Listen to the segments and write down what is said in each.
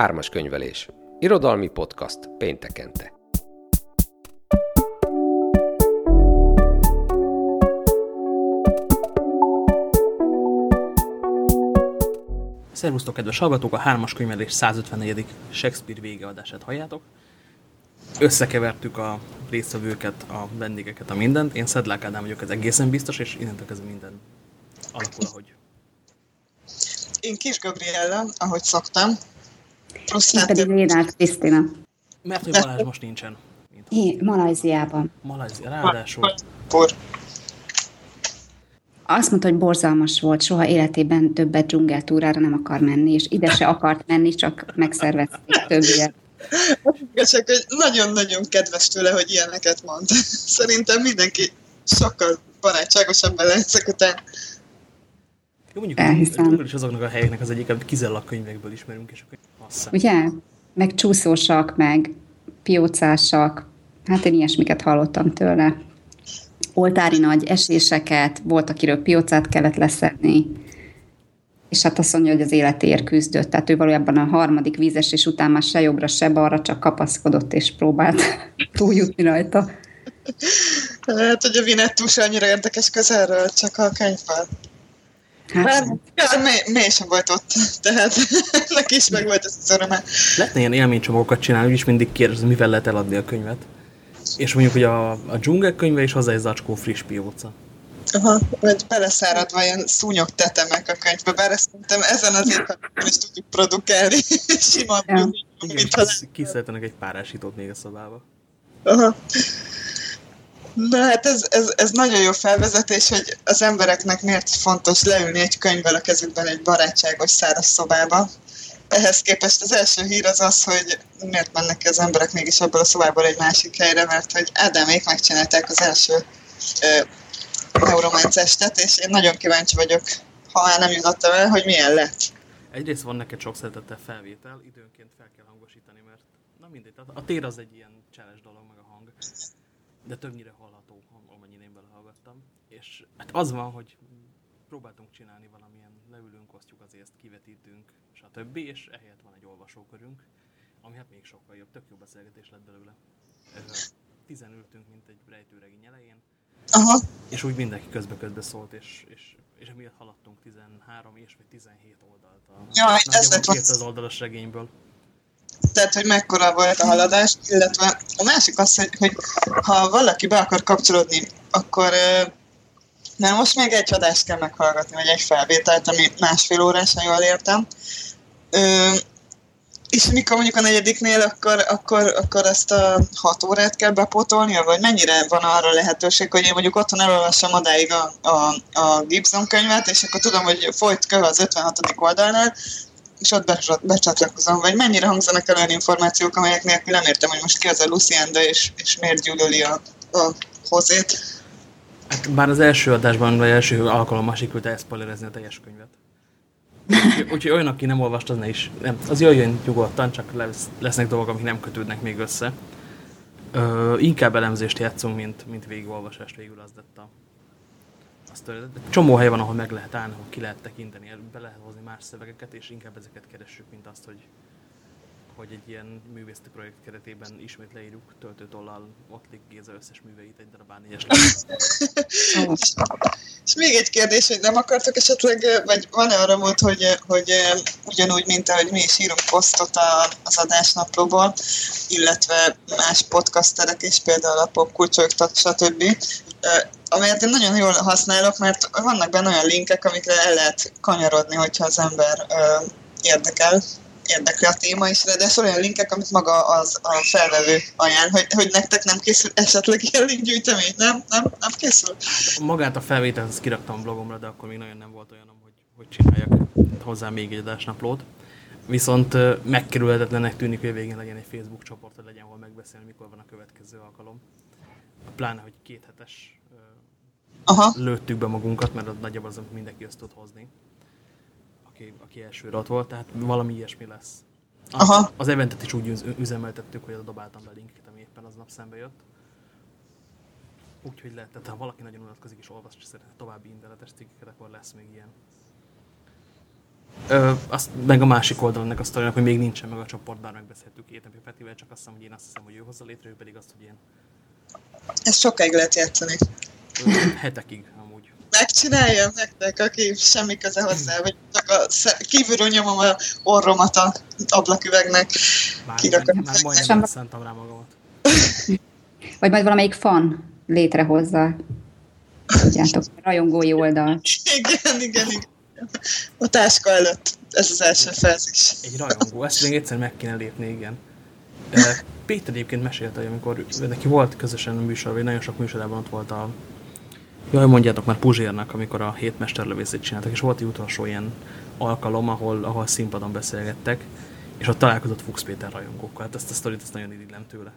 Ármas könyvelés. Irodalmi podcast péntekente. Szervusztok, kedves hallgatók! A hármas könyvelés 154. Shakespeare végeadását halljátok. Összekevertük a résztvevőket, a vendégeket, a mindent. Én Szedlák Ádám vagyok, ez egészen biztos, és innentől kezdve minden alakul, ahogy. Én Kis Gabriella, ahogy szoktam. Én pedig Lénát Krisztina. Mert hogy Balázs most nincsen. Én Malajziában. Malajzia, ráadásul. Por. Azt mondta, hogy borzalmas volt, soha életében többet dzsungeltúrára nem akar menni, és ide se akart menni, csak megszervezték többiek. Csak, hogy nagyon-nagyon kedves tőle, hogy ilyeneket mond. Szerintem mindenki sokkal barátságosabb vele ezek után. Jó, mondjuk Elhiszem. is azoknak a helyeknek az egyik, amit kizárólag könyvekből ismerünk, és akkor. Ugye? Meg csúszósak, meg piócásak. Hát én ilyesmiket hallottam tőle. Oltári nagy eséseket, volt, akiről piócát kellett leszedni. És hát azt mondja, hogy az életéért küzdött. Tehát ő valójában a harmadik vízesés után már se jobbra, se balra, csak kapaszkodott és próbált túljutni rajta. Hát, hogy a Vinettús annyira érdekes közelről, csak a könyvben. Hát, hát mély, mély sem volt ott, tehát neki is meg volt ez az öröme. Lehetne ilyen élménycsomagokat csinálni, úgyis mindig kérdez, mivel lehet eladni a könyvet. És mondjuk, hogy a, a dzsungel könyve is hozzá egy zacskó friss pióca. Aha, vagy beleszáradva ilyen szúnyog tetemek a könyvbe, bár ezt szerintem ezen az éppen is tudjuk produkálni, sima ja. mint Kiszertenek egy párásítót még a szobába. Aha. Na hát ez, ez, ez nagyon jó felvezetés, hogy az embereknek miért fontos leülni egy könyvvel a kezükben egy barátságos száraz szobába. Ehhez képest az első hír az az, hogy miért mennek az emberek mégis abból a szobából egy másik helyre, mert hogy Ádámék megcsinálták az első estet, és én nagyon kíváncsi vagyok, ha már nem jutottam el, hogy milyen lett. Egyrészt van neked sok szeretettel felvétel, időnként fel kell hangosítani, mert na mindegy, a tér az egy ilyen cseles dolog, meg a hang, de többnyire hallható, amennyire én belehallgattam. És hát az van, hogy próbáltunk csinálni valamilyen leülünk, osztjuk az észt, kivetítünk, stb. És ehelyett van egy olvasókörünk, ami hát még sokkal jobb, tök jó beszélgetés lett belőle. Tizen ültünk, mint egy rejtőregény elején, Aha. És úgy mindenki közbe-közbe szólt, és, és, és emiatt haladtunk 13 és vagy 17 oldalt a ja, ez lett 200 oldalas regényből. Tehát, hogy mekkora volt a haladás, illetve a másik az, hogy, hogy ha valaki be akar kapcsolódni, akkor mert most még egy adást kell meghallgatni, vagy egy felvételt, ami másfél órás, ha jól értem. És mikor mondjuk a negyediknél, akkor, akkor, akkor ezt a hat órát kell bepótolnia, vagy mennyire van arra lehetőség, hogy én mondjuk otthon elolvassam odáig a, a, a Gibson könyvet, és akkor tudom, hogy folyt köve az 56. oldalnál, és ott becsatlakozom, vagy mennyire hangzanak el olyan információk, amelyek nélkül nem értem, hogy most ki az a Lucienda, és, és miért gyűlöli a, a hozét. Hát bár az első adásban, vagy első alkalommal sikerült elszpoilerezni a teljes könyvet. Úgyhogy olyan, aki nem olvast, ne is. Nem, az jöjjön nyugodtan, csak lesz, lesznek dolgok, amik nem kötődnek még össze. Ö, inkább elemzést játszunk, mint, mint végigolvasást végül az lett a... Azt, csomó hely van, ahol meg lehet állni, ahol ki lehet tekinteni, be lehet hozni más szövegeket, és inkább ezeket keressük, mint azt, hogy hogy egy ilyen művészeti projekt keretében ismét leírjuk töltőtollal Ottlik Géza összes műveit egy darab A4-es És még egy kérdés, hogy nem akartok esetleg, vagy van-e arra mód, hogy, hogy ugyanúgy, mint ahogy mi is írunk posztot az adásnaplóból, illetve más podcasterek is, például a popkulcsoktat, stb., amelyet én nagyon jól használok, mert vannak benne olyan linkek, amikre el lehet kanyarodni, hogyha az ember érdekel, érdekli a téma, és ráadásul olyan linkek, amit maga az a felvevő ajánl, hogy, hogy nektek nem készül esetleg ilyen linkgyűjtemény, nem? Nem, nem készül? Magát a felvételt azt kiraktam blogomra, de akkor még nagyon nem volt olyan, hogy, hogy csináljak hozzá még egy adásnaplót. Viszont megkerülhetetlennek tűnik, hogy végén legyen egy Facebook csoport, hogy legyen hol megbeszélni, mikor van a következő alkalom. Pláne, hogy két hetes Aha. lőttük be magunkat, mert nagyjából az, mindenki azt tud hozni aki, aki elsőre ott volt, tehát valami ilyesmi lesz. Aha. Az eventet is úgy üzemeltettük, hogy dobáltam be linket, ami éppen aznap szembe jött. Úgyhogy lehet, tehát ha valaki nagyon unatkozik és olvas, és szeretne további internetes cikkeket, akkor lesz még ilyen. Ö, azt, meg a másik oldalon a sztorinak, hogy még nincsen meg a csoport, bár megbeszéltük napja Petivel, csak azt hiszem, hogy én azt hiszem, hogy ő hozza létre, ő pedig azt, hogy én. Ezt sokáig lehet játszani. Ö, hetekig. Megcsinálja nektek, aki semmi köze hozzá, vagy csak a kívülről nyomom a orromat a ablaküvegnek. Már, Kirakom. már majdnem szántam rá magamat. Vagy majd valamelyik fan létrehozza. Tudjátok, rajongói oldal. Igen, igen, igen. A táska előtt. Ez az első fázis. Egy rajongó, ezt még egyszer meg kéne lépni, igen. De Péter egyébként mesélte, hogy amikor neki volt közösen a műsor, vagy nagyon sok műsorában ott volt a Jaj, mondjátok már Puzsérnak, amikor a hét mesterlövészét csináltak, és volt egy utolsó ilyen alkalom, ahol, ahol színpadon beszélgettek, és ott találkozott Fuchs Péter rajongókkal. Hát ezt a sztorit ezt nagyon irigylem tőle.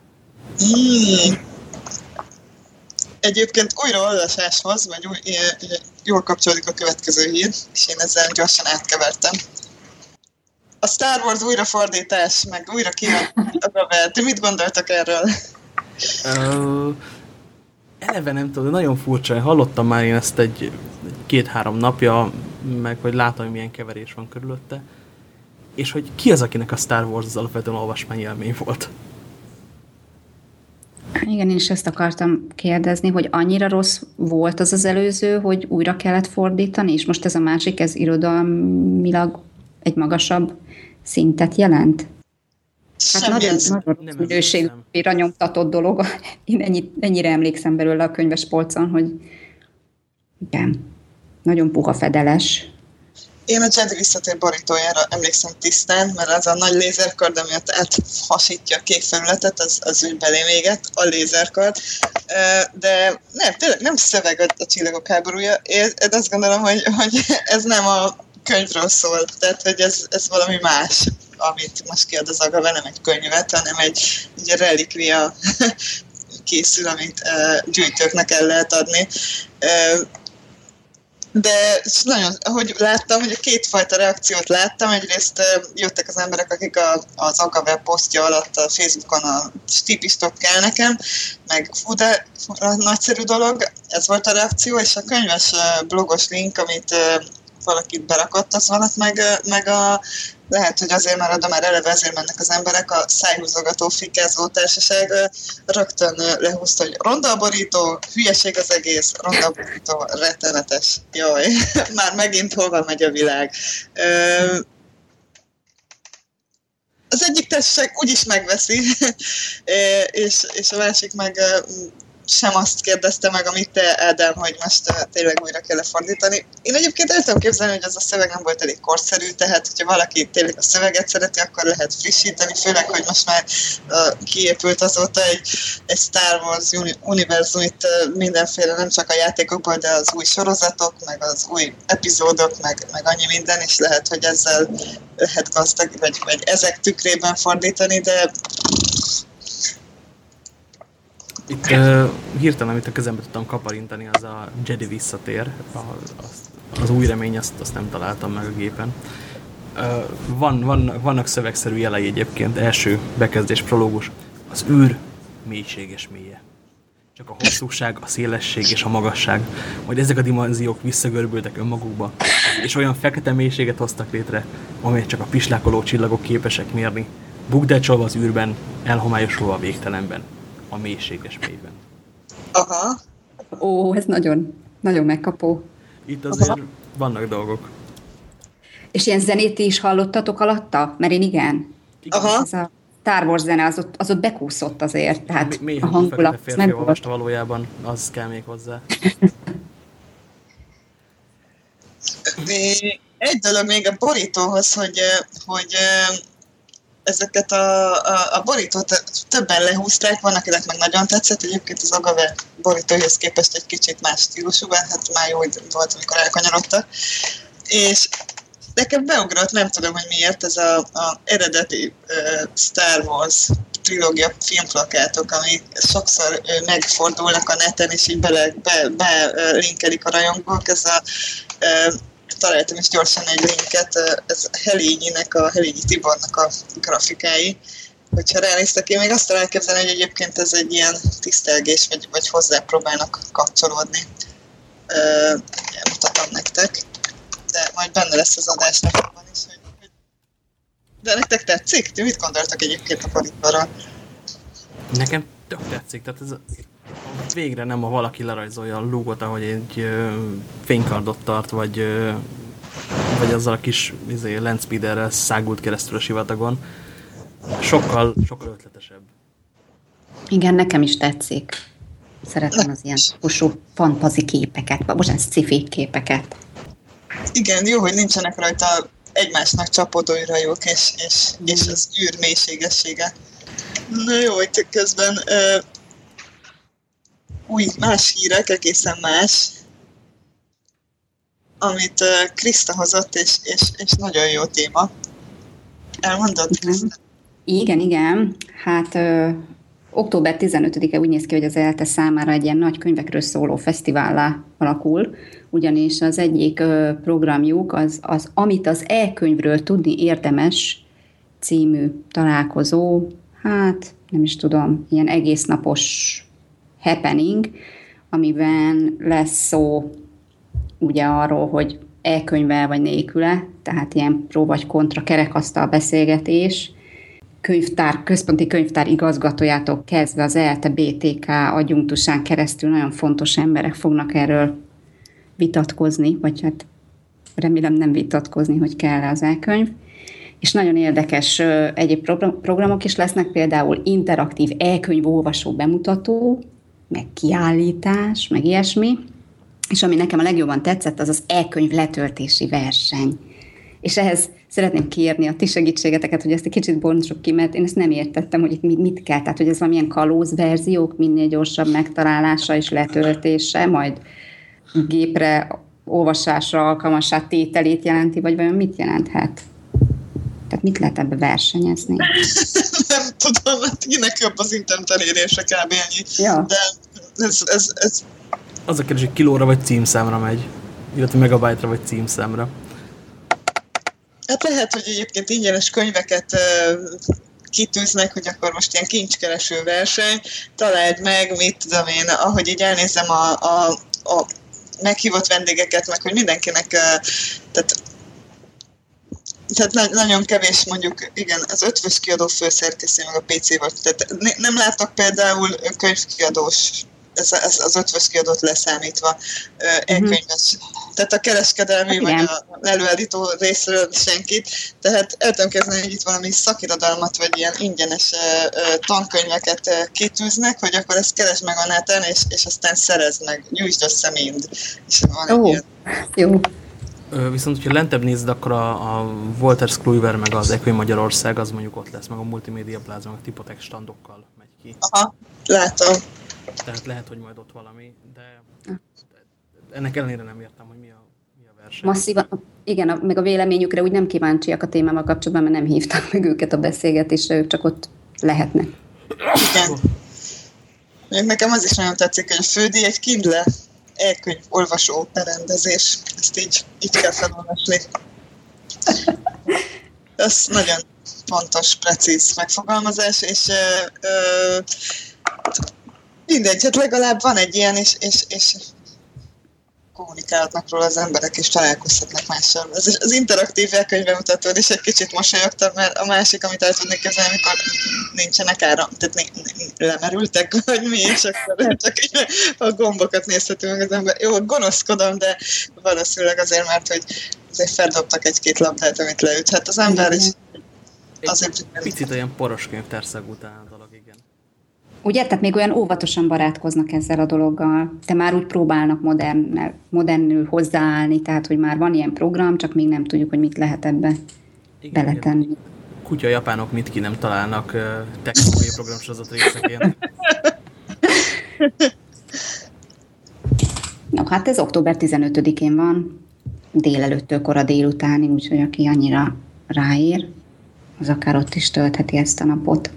Mm. Egyébként újraolvasáshoz, vagy új, jól kapcsolódik a következő hír, és én ezzel gyorsan átkevertem. A Star Wars újrafordítás, meg újra kijön a Ti mit gondoltak erről? Uh, eleve nem tudom, nagyon furcsa. Hallottam már én ezt egy, két-három napja, meg hogy látom, milyen keverés van körülötte. És hogy ki az, akinek a Star Wars az alapvetően olvasmányélmény volt? Igen, én is ezt akartam kérdezni, hogy annyira rossz volt az az előző, hogy újra kellett fordítani, és most ez a másik, ez irodalmilag egy magasabb szintet jelent? Hát nagyon, nagyon minőségűre nyomtatott dolog. Én ennyi, ennyire emlékszem belőle a könyves polcon, hogy igen, nagyon puha fedeles. Én a Jedi visszatér borítójára emlékszem tisztán, mert az a nagy lézerkard, ami ott áthasítja a kék felületet, az, az úgy belém éget, a lézerkard. De nem, tényleg nem szöveg a, a csillagok háborúja. Én, én azt gondolom, hogy, hogy ez nem a könyvről szól, tehát hogy ez, ez valami más, amit most kiad az Agave, nem egy könyvet, hanem egy, egy relikvia készül, amit uh, gyűjtőknek el lehet adni. Uh, de nagyon, ahogy láttam, hogy a kétfajta reakciót láttam, egyrészt jöttek az emberek, akik a, az Agave posztja alatt a Facebookon a stípistok kell nekem, meg fú, de fú, nagyszerű dolog, ez volt a reakció, és a könyves blogos link, amit valakit berakott, az van meg, meg a, lehet, hogy azért már oda már eleve ezért mennek az emberek, a szájhúzogató fikázó társaság rögtön lehúzta, hogy ronda a borító, hülyeség az egész, ronda a borító, rettenetes. Jaj, már megint hova megy a világ. Az egyik társaság úgyis megveszi, és, és a másik meg sem azt kérdezte meg, amit te, Ádám, hogy most tényleg újra kell fordítani. Én egyébként el tudom képzelni, hogy az a szöveg nem volt elég korszerű, tehát hogyha valaki tényleg a szöveget szereti, akkor lehet frissíteni, főleg, hogy most már uh, kiépült azóta egy, egy Star Wars uni univerzum, itt uh, mindenféle, nem csak a játékokból, de az új sorozatok, meg az új epizódok, meg, meg annyi minden, és lehet, hogy ezzel lehet gazdag, vagy, vagy ezek tükrében fordítani, de itt uh, hirtelen, amit a kezembe tudtam kaparintani, az a Jedi visszatér. A, az, az új remény, azt, azt nem találtam meg a gépen. Uh, van, van, vannak szövegszerű jelei egyébként. Első bekezdés, prológus. Az űr mélységes mélye. Csak a hosszúság, a szélesség és a magasság. Majd ezek a dimenziók visszagörbültek önmagukba, és olyan fekete mélységet hoztak létre, amelyet csak a pislákoló csillagok képesek mérni. Bukdácsolva az űrben, elhomályosulva a végtelenben a mélységes mélyben. Aha. Ó, ez nagyon, nagyon megkapó. Itt azért Aha. vannak dolgok. És ilyen zenét is hallottatok alatta? Mert én igen. igen. Aha. Ez a Star Wars zene, az ott, az ott bekúszott azért. Tehát mi, a hangulat. Nem olvasta valójában, az kell még hozzá. Egy dolog még a borítóhoz, hogy, hogy ezeket a, a, a borítót többen lehúzták, van, akinek meg nagyon tetszett, egyébként az Agave borítóhoz képest egy kicsit más stílusúban, hát már jó volt, amikor elkanyarodtak. És nekem beugrott, nem tudom, hogy miért, ez a, a eredeti uh, Star Wars trilógia filmplakátok, ami sokszor uh, megfordulnak a neten, és így bele, be, be uh, linkelik a rajongók, ez a uh, találtam is gyorsan egy linket, ez Helényinek, a Helényi Tibornak a grafikái, hogyha ránéztek, én még azt elképzelni, hogy egyébként ez egy ilyen tisztelgés, vagy, vagy hozzá próbálnak kapcsolódni. Ö, mutatom nektek, de majd benne lesz az adásnak De nektek tetszik? Ti mit gondoltak egyébként a pariparral? Nekem tök tetszik, tehát ez végre nem a valaki lerajzolja a lúgot, ahogy egy ö, fénykardot tart, vagy, ö, vagy azzal a kis izé, landspeederrel szágult keresztül a sivatagon. Sokkal, sokkal ötletesebb. Igen, nekem is tetszik. Szeretem az ilyen típusú fantazi képeket, bocsánat, sci képeket. Igen, jó, hogy nincsenek rajta egymásnak csapódó űrhajók és, és, és az űr mélységessége. Na jó, itt közben uh, új, más hírek, egészen más, amit Krista hozott, és, és, és nagyon jó téma. Elmondod, Krista? Igen, igen. Hát ö, október 15-e úgy néz ki, hogy az ELTE számára egy ilyen nagy könyvekről szóló fesztivállá alakul, ugyanis az egyik ö, programjuk az, az Amit az e-könyvről tudni érdemes című találkozó, hát nem is tudom, ilyen egész napos happening, amiben lesz szó ugye arról, hogy e-könyvvel vagy nélküle, tehát ilyen pró vagy kontra kerekasztal beszélgetés, könyvtár, központi könyvtár igazgatójától kezdve az ELTE BTK adjunktusán keresztül nagyon fontos emberek fognak erről vitatkozni, vagy hát remélem nem vitatkozni, hogy kell az elkönyv. És nagyon érdekes egyéb programok is lesznek, például interaktív elkönyv olvasó bemutató, meg kiállítás, meg ilyesmi. És ami nekem a legjobban tetszett, az az elkönyv letöltési verseny. És ehhez szeretném kérni a ti segítségeteket, hogy ezt egy kicsit bontsuk ki, mert én ezt nem értettem, hogy itt mit, mit kell. Tehát, hogy ez valamilyen kalóz verziók, minél gyorsabb megtalálása és letöltése, majd gépre olvasásra alkalmassá tételét jelenti, vagy vajon mit jelenthet? Tehát mit lehet ebbe versenyezni? nem tudom, mert kinek jobb az internet elérése kb. ennyi. Ja. De ez, ez, ez... Az a kérdés, hogy kilóra vagy címszámra megy, illetve megabájtra vagy címszámra. Hát lehet, hogy egyébként ingyenes könyveket kitűznek, hogy akkor most ilyen kincskereső verseny, találd meg, mit tudom én, ahogy így elnézem a, a, a meghívott vendégeket, meg hogy mindenkinek, tehát tehát nagyon kevés mondjuk, igen, az ötvös kiadó főszerkesztő, meg a PC vagy, tehát nem láttak például könyvkiadós ez, ez az ötvös kiadót leszámítva e-könyves. Uh-huh. Tehát a kereskedelmi hát, vagy a előállító részről senkit. Tehát el tudom kezdeni, hogy itt valami szakirodalmat vagy ilyen ingyenes tankönyveket kitűznek, hogy akkor ezt keresd meg a neten, és, és aztán szerezd meg, gyújtsd össze mind. És van oh, ilyen. Jó. Viszont, hogyha lentebb nézed, akkor a, a Walter Kluiver meg az Equin Magyarország, az mondjuk ott lesz, meg a Multimédia Plaza, meg a Tipotek standokkal megy ki. Aha, látom. Tehát lehet, hogy majd ott valami, de ennek ellenére nem értem, hogy mi a, mi a verseny. Masszívan, igen, a, meg a véleményükre úgy nem kíváncsiak a témával kapcsolatban, mert nem hívtak meg őket a beszélgetésre, ők csak ott lehetnek. Igen. Még nekem az is nagyon tetszik, hogy a fődi egy Kindle elkönyv olvasó berendezés. Ezt így, így kell felolvasni. Ez nagyon fontos, precíz megfogalmazás, és ö, ö, mindegy, hát legalább van egy ilyen, és, és, és kommunikálhatnak róla az emberek, és találkozhatnak mással. Az, az interaktív elkönyvemutatón is egy kicsit mosolyogtam, mert a másik, amit el tudnék kezdeni, amikor nincsenek áram, tehát né, né, lemerültek, vagy mi, és akkor csak a gombokat nézhetünk meg az ember. Jó, gonoszkodom, de valószínűleg azért, mert hogy azért feldobtak egy-két labdát, amit leüt. Hát az ember is azért... Picit olyan poros könyvtárszag után dolog. Ugye? Tehát még olyan óvatosan barátkoznak ezzel a dologgal, de már úgy próbálnak modern, modernül hozzáállni, tehát hogy már van ilyen program, csak még nem tudjuk, hogy mit lehet ebbe igen, beletenni. Igen. Kutya japánok mit ki nem találnak uh, technikai programsorozat részeként. no, hát ez október 15-én van, délelőttől kora délutánig, úgyhogy aki annyira ráér, az akár ott is töltheti ezt a napot.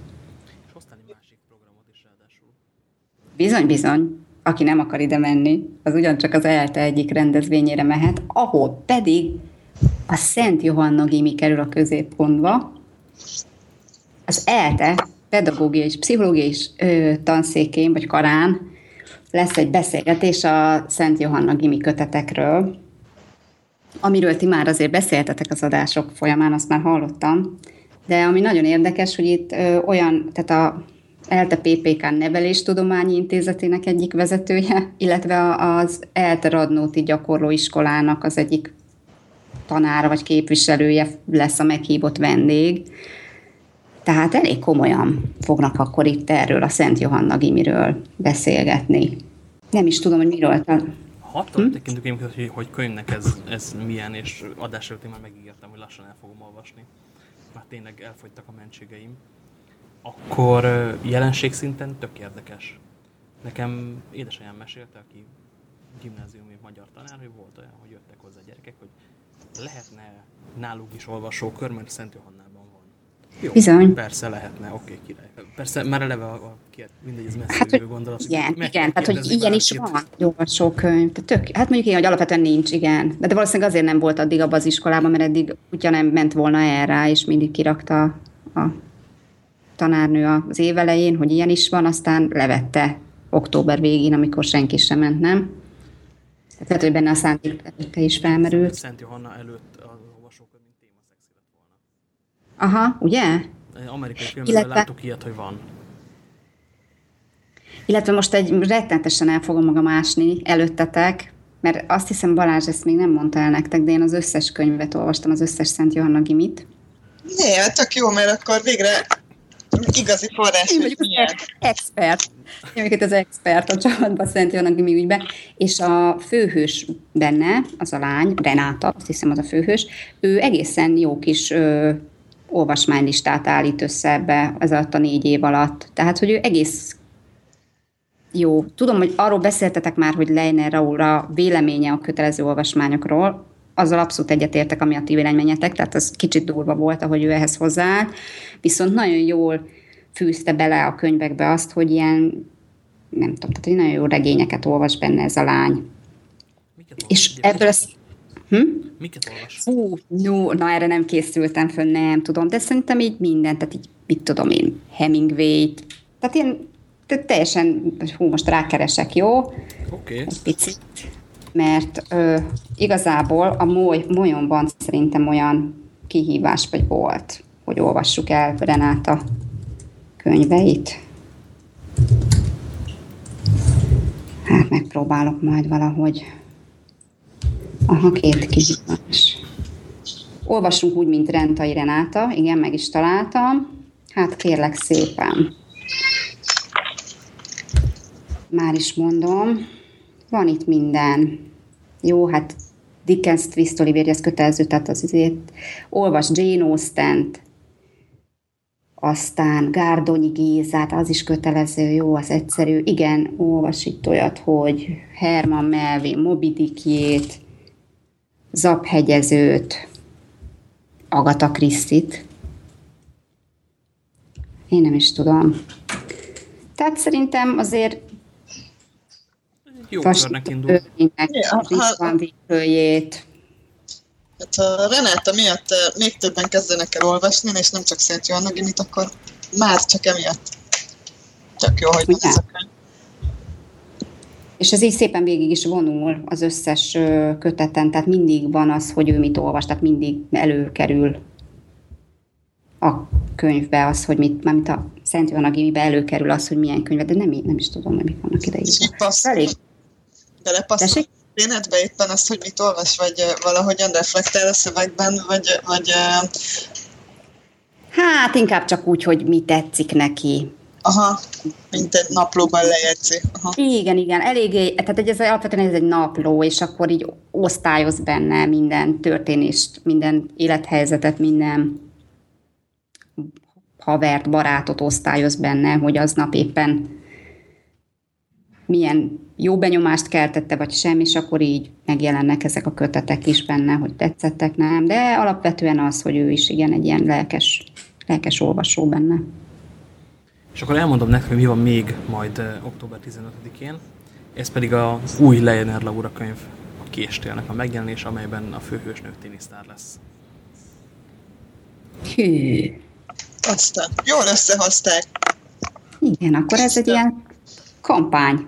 Bizony, bizony. Aki nem akar ide menni, az ugyancsak az ELTE egyik rendezvényére mehet, ahol pedig a Szent Johanna Gimi kerül a középpontba. Az ELTE pedagógiai és pszichológiai ö, tanszékén, vagy karán lesz egy beszélgetés a Szent Johanna Gimi kötetekről, amiről ti már azért beszéltetek az adások folyamán, azt már hallottam, De ami nagyon érdekes, hogy itt ö, olyan, tehát a ELTE PPK Neveléstudományi Intézetének egyik vezetője, illetve az ELTE Radnóti Gyakorlóiskolának az egyik tanára vagy képviselője lesz a meghívott vendég. Tehát elég komolyan fognak akkor itt erről a Szent Johanna Gimiről beszélgetni. Nem is tudom, hogy miről. Ha attól hm? tekintünk hogy, hogy könyvnek ez, ez milyen, és adás előtt én már megígértem, hogy lassan el fogom olvasni. Már tényleg elfogytak a mentségeim akkor jelenség szinten tök érdekes. Nekem édesanyám mesélte, aki gimnáziumi magyar tanár, hogy volt olyan, hogy jöttek hozzá gyerekek, hogy lehetne náluk is olvasókör, mert Szent Johannában van. Jó, Bizony. persze lehetne, oké, okay, király. Persze már eleve a, a mindegy, ez messze hát, hogy gondolat. Igen, igen, tehát hogy ilyen is van olvasókönyv. tök, hát mondjuk ilyen, hogy alapvetően nincs, igen. De, de valószínűleg azért nem volt addig abban az iskolában, mert eddig ugyan nem ment volna erre, és mindig kirakta a tanárnő az évelején, hogy ilyen is van, aztán levette október végén, amikor senki sem ment, nem? Tehát lehet, hogy benne a szándék is felmerült. Szent Johanna előtt az olvasókör, mint téma szexi lett volna. Aha, ugye? Amerikai filmben Illetve... láttuk ilyet, hogy van. Illetve most egy rettenetesen el fogom magam ásni előttetek, mert azt hiszem Balázs ezt még nem mondta el nektek, de én az összes könyvet olvastam, az összes Szent Johanna Gimit. Hát tök jó, mert akkor végre igazi forrás, Én vagyok expert. Én vagyok az expert a csapatban Szent Jónak mi ügyben. És a főhős benne, az a lány, Renáta, azt hiszem az a főhős, ő egészen jó kis ö, olvasmánylistát állít össze ebbe ez alatt a négy év alatt. Tehát, hogy ő egész jó. Tudom, hogy arról beszéltetek már, hogy Leiner Raúlra véleménye a kötelező olvasmányokról, azzal abszolút egyetértek, ami a ti véleményetek, tehát az kicsit durva volt, ahogy ő ehhez hozzáállt, viszont nagyon jól fűzte bele a könyvekbe azt, hogy ilyen, nem tudom, tehát hogy nagyon jó regényeket olvas benne ez a lány. Miket és ebből az... Hm? Miket olvas? Fú, no, na erre nem készültem föl, nem tudom, de szerintem így minden, tehát így, mit tudom én, Hemingway-t, tehát ilyen tehát teljesen, hú, most rákeresek, jó? Oké. Okay. Egy picit mert ö, igazából a moly, molyonban szerintem olyan kihívás vagy volt, hogy olvassuk el Renáta könyveit. Hát megpróbálok majd valahogy. Aha, két kihívás. Olvassunk úgy, mint Rentai Renáta. Igen, meg is találtam. Hát kérlek szépen. Már is mondom. Van itt minden. Jó, hát Dickens Twist Olivier, ez kötelező, tehát az azért olvas Jane austen aztán Gárdonyi Gézát, az is kötelező, jó, az egyszerű. Igen, olvas itt olyat, hogy Herman Melvin, Moby Dickjét, Zaphegyezőt, Agatha Christie-t. Én nem is tudom. Tehát szerintem azért jó körnek indul. Hát ha Renáta miatt eh, még többen kezdenek el olvasni, és nem csak Szent Johanna Gimit, akkor már csak emiatt. Csak jó, hogy van ez a könyv. És ez így szépen végig is vonul az összes köteten, tehát mindig van az, hogy ő mit olvas, tehát mindig előkerül a könyvbe az, hogy mit, mint a Szent Johanna Gimibe előkerül az, hogy milyen könyve, de nem, nem is tudom, hogy mik vannak ide Elég belepasszol történetbe éppen azt, hogy mit olvas, vagy valahogyan reflektál a szövegben, vagy, vagy Hát inkább csak úgy, hogy mi tetszik neki. Aha, mint egy naplóban lejegyzi. Aha. Igen, igen, eléggé, tehát ez alapvetően ez egy napló, és akkor így osztályoz benne minden történést, minden élethelyzetet, minden havert, barátot osztályoz benne, hogy aznap éppen milyen jó benyomást keltette, vagy sem, és akkor így megjelennek ezek a kötetek is benne, hogy tetszettek, nem, de alapvetően az, hogy ő is igen egy ilyen lelkes, lelkes olvasó benne. És akkor elmondom nektek, hogy mi van még majd október 15-én. Ez pedig a új Leiner Laura könyv a Kiestélnek a megjelenés, amelyben a főhősnő tinisztár lesz. Hű. Aztán jól összehozták. Igen, akkor ez egy ilyen kampány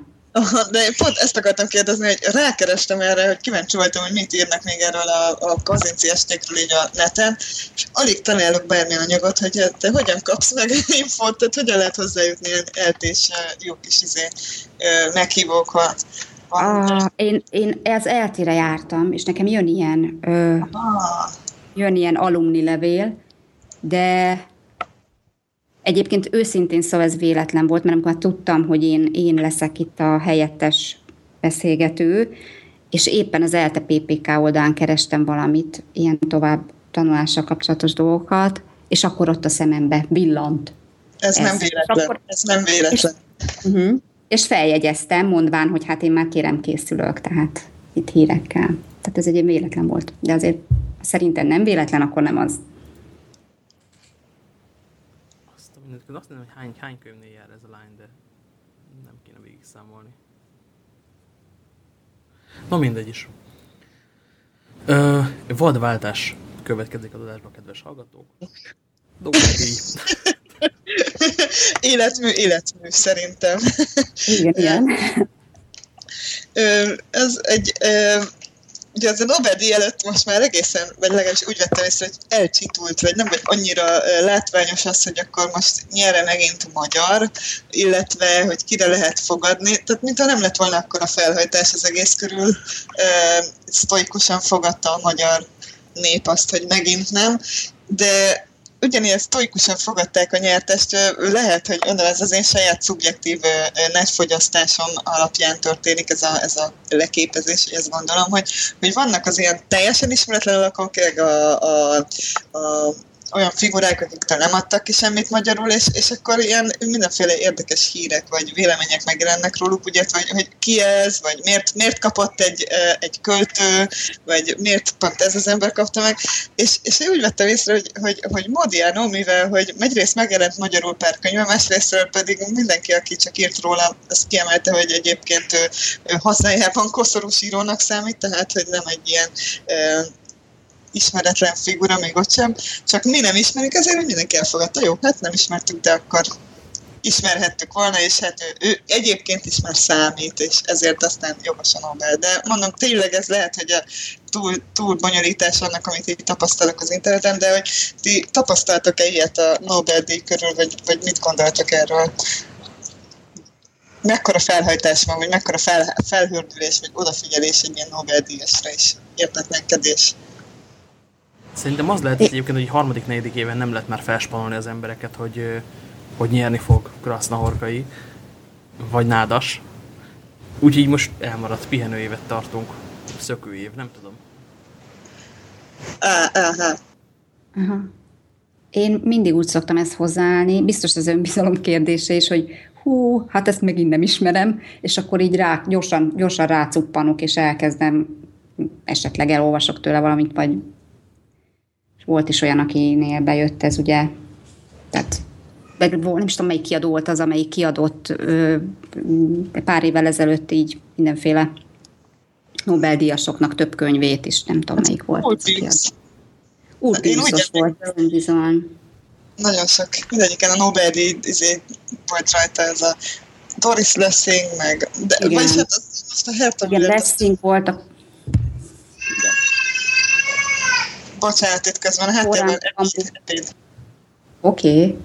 de én pont ezt akartam kérdezni, hogy rákerestem erre, hogy kíváncsi voltam, hogy mit írnak még erről a, a kazinci estékről így a neten, és alig találok bármilyen anyagot, hogy hát te hogyan kapsz meg infót, tehát hogyan lehet hozzájutni ilyen eltés jó kis izé, meghívókhoz. Ah, én, én ez eltére jártam, és nekem jön ilyen, ö, jön ilyen alumni levél, de Egyébként őszintén szóval ez véletlen volt, mert amikor tudtam, hogy én, én leszek itt a helyettes beszélgető, és éppen az ELTE PPK oldalán kerestem valamit, ilyen tovább tanulással kapcsolatos dolgokat, és akkor ott a szemembe villant. Ez, ez. nem véletlen. Akkor, ez nem véletlen. És, uh-huh, és feljegyeztem, mondván, hogy hát én már kérem készülök, tehát itt hírekkel. Tehát ez egy véletlen volt. De azért szerintem nem véletlen, akkor nem az. Közben azt mondom, hogy hány, hány könyvnél jár ez a lány, de nem kéne végig számolni. Na mindegy is. Ö, vadváltás következik az adásba, kedves hallgatók. életmű, életmű, szerintem. Igen, igen. Ez egy ugye az a Nobel-díj előtt most már egészen, vagy legalábbis úgy vettem észre, hogy elcsitult, vagy nem vagy annyira látványos az, hogy akkor most nyere megint magyar, illetve hogy kire lehet fogadni. Tehát mintha nem lett volna akkor a felhajtás az egész körül, sztoikusan fogadta a magyar nép azt, hogy megint nem, de ugyanilyen sztoikusan fogadták a nyertest, lehet, hogy mondom, ez az én saját szubjektív netfogyasztásom alapján történik ez a, ez a leképezés, hogy ezt gondolom, hogy, hogy vannak az ilyen teljesen ismeretlen alakok, a, a, a olyan figurák, akiktől nem adtak ki semmit magyarul, és, és akkor ilyen mindenféle érdekes hírek vagy vélemények megjelennek róluk, ugye, vagy hogy ki ez, vagy miért, miért kapott egy, egy költő, vagy miért pont ez az ember kapta meg, és, és én úgy vettem észre, hogy, hogy, hogy Modiano, mivel hogy egyrészt megjelent magyarul pár könyve, másrésztről pedig mindenki, aki csak írt róla, azt kiemelte, hogy egyébként ő, ő hazájában koszorús írónak számít, tehát hogy nem egy ilyen ismeretlen figura, még ott sem, csak mi nem ismerjük, ezért mindenki elfogadta. Jó, hát nem ismertük, de akkor ismerhettük volna, és hát ő, ő egyébként is már számít, és ezért aztán jogos a Nobel. De mondom, tényleg ez lehet, hogy a túl, túl bonyolítás annak, amit itt tapasztalok az interneten, de hogy ti tapasztaltok-e ilyet a Nobel-díj körül, vagy, vagy mit gondoltok erről? Mekkora felhajtás van, vagy mekkora fel, felhördülés, vagy odafigyelés egy ilyen Nobel-díjasra is, értetlenkedés? Szerintem az lehet egyébként, hogy harmadik, negyedik éven nem lehet már felspanolni az embereket, hogy, hogy nyerni fog Krasznahorkai, vagy Nádas. Úgyhogy most elmaradt pihenőévet tartunk. Szökőév, nem tudom. Aha. Aha. Én mindig úgy szoktam ezt hozzáállni, biztos az önbizalom kérdése is, hogy hú, hát ezt megint nem ismerem, és akkor így rá, gyorsan, gyorsan rácuppanok, és elkezdem, esetleg elolvasok tőle valamit, vagy volt is olyan, akinél bejött ez ugye, tehát nem is tudom, melyik kiadó volt az, amelyik kiadott ö, pár évvel ezelőtt így mindenféle Nobel-díjasoknak több könyvét is, nem tudom, melyik volt. Biztos volt, bizony. Nagyon sok, mindegyiken a Nobel-díj izé, volt rajta ez a Doris Lessing, meg, de, Igen. vagy hát az, azt a Herta Igen, Lessing volt a Bocsánat, itt közben a háttérben Oké. Okay.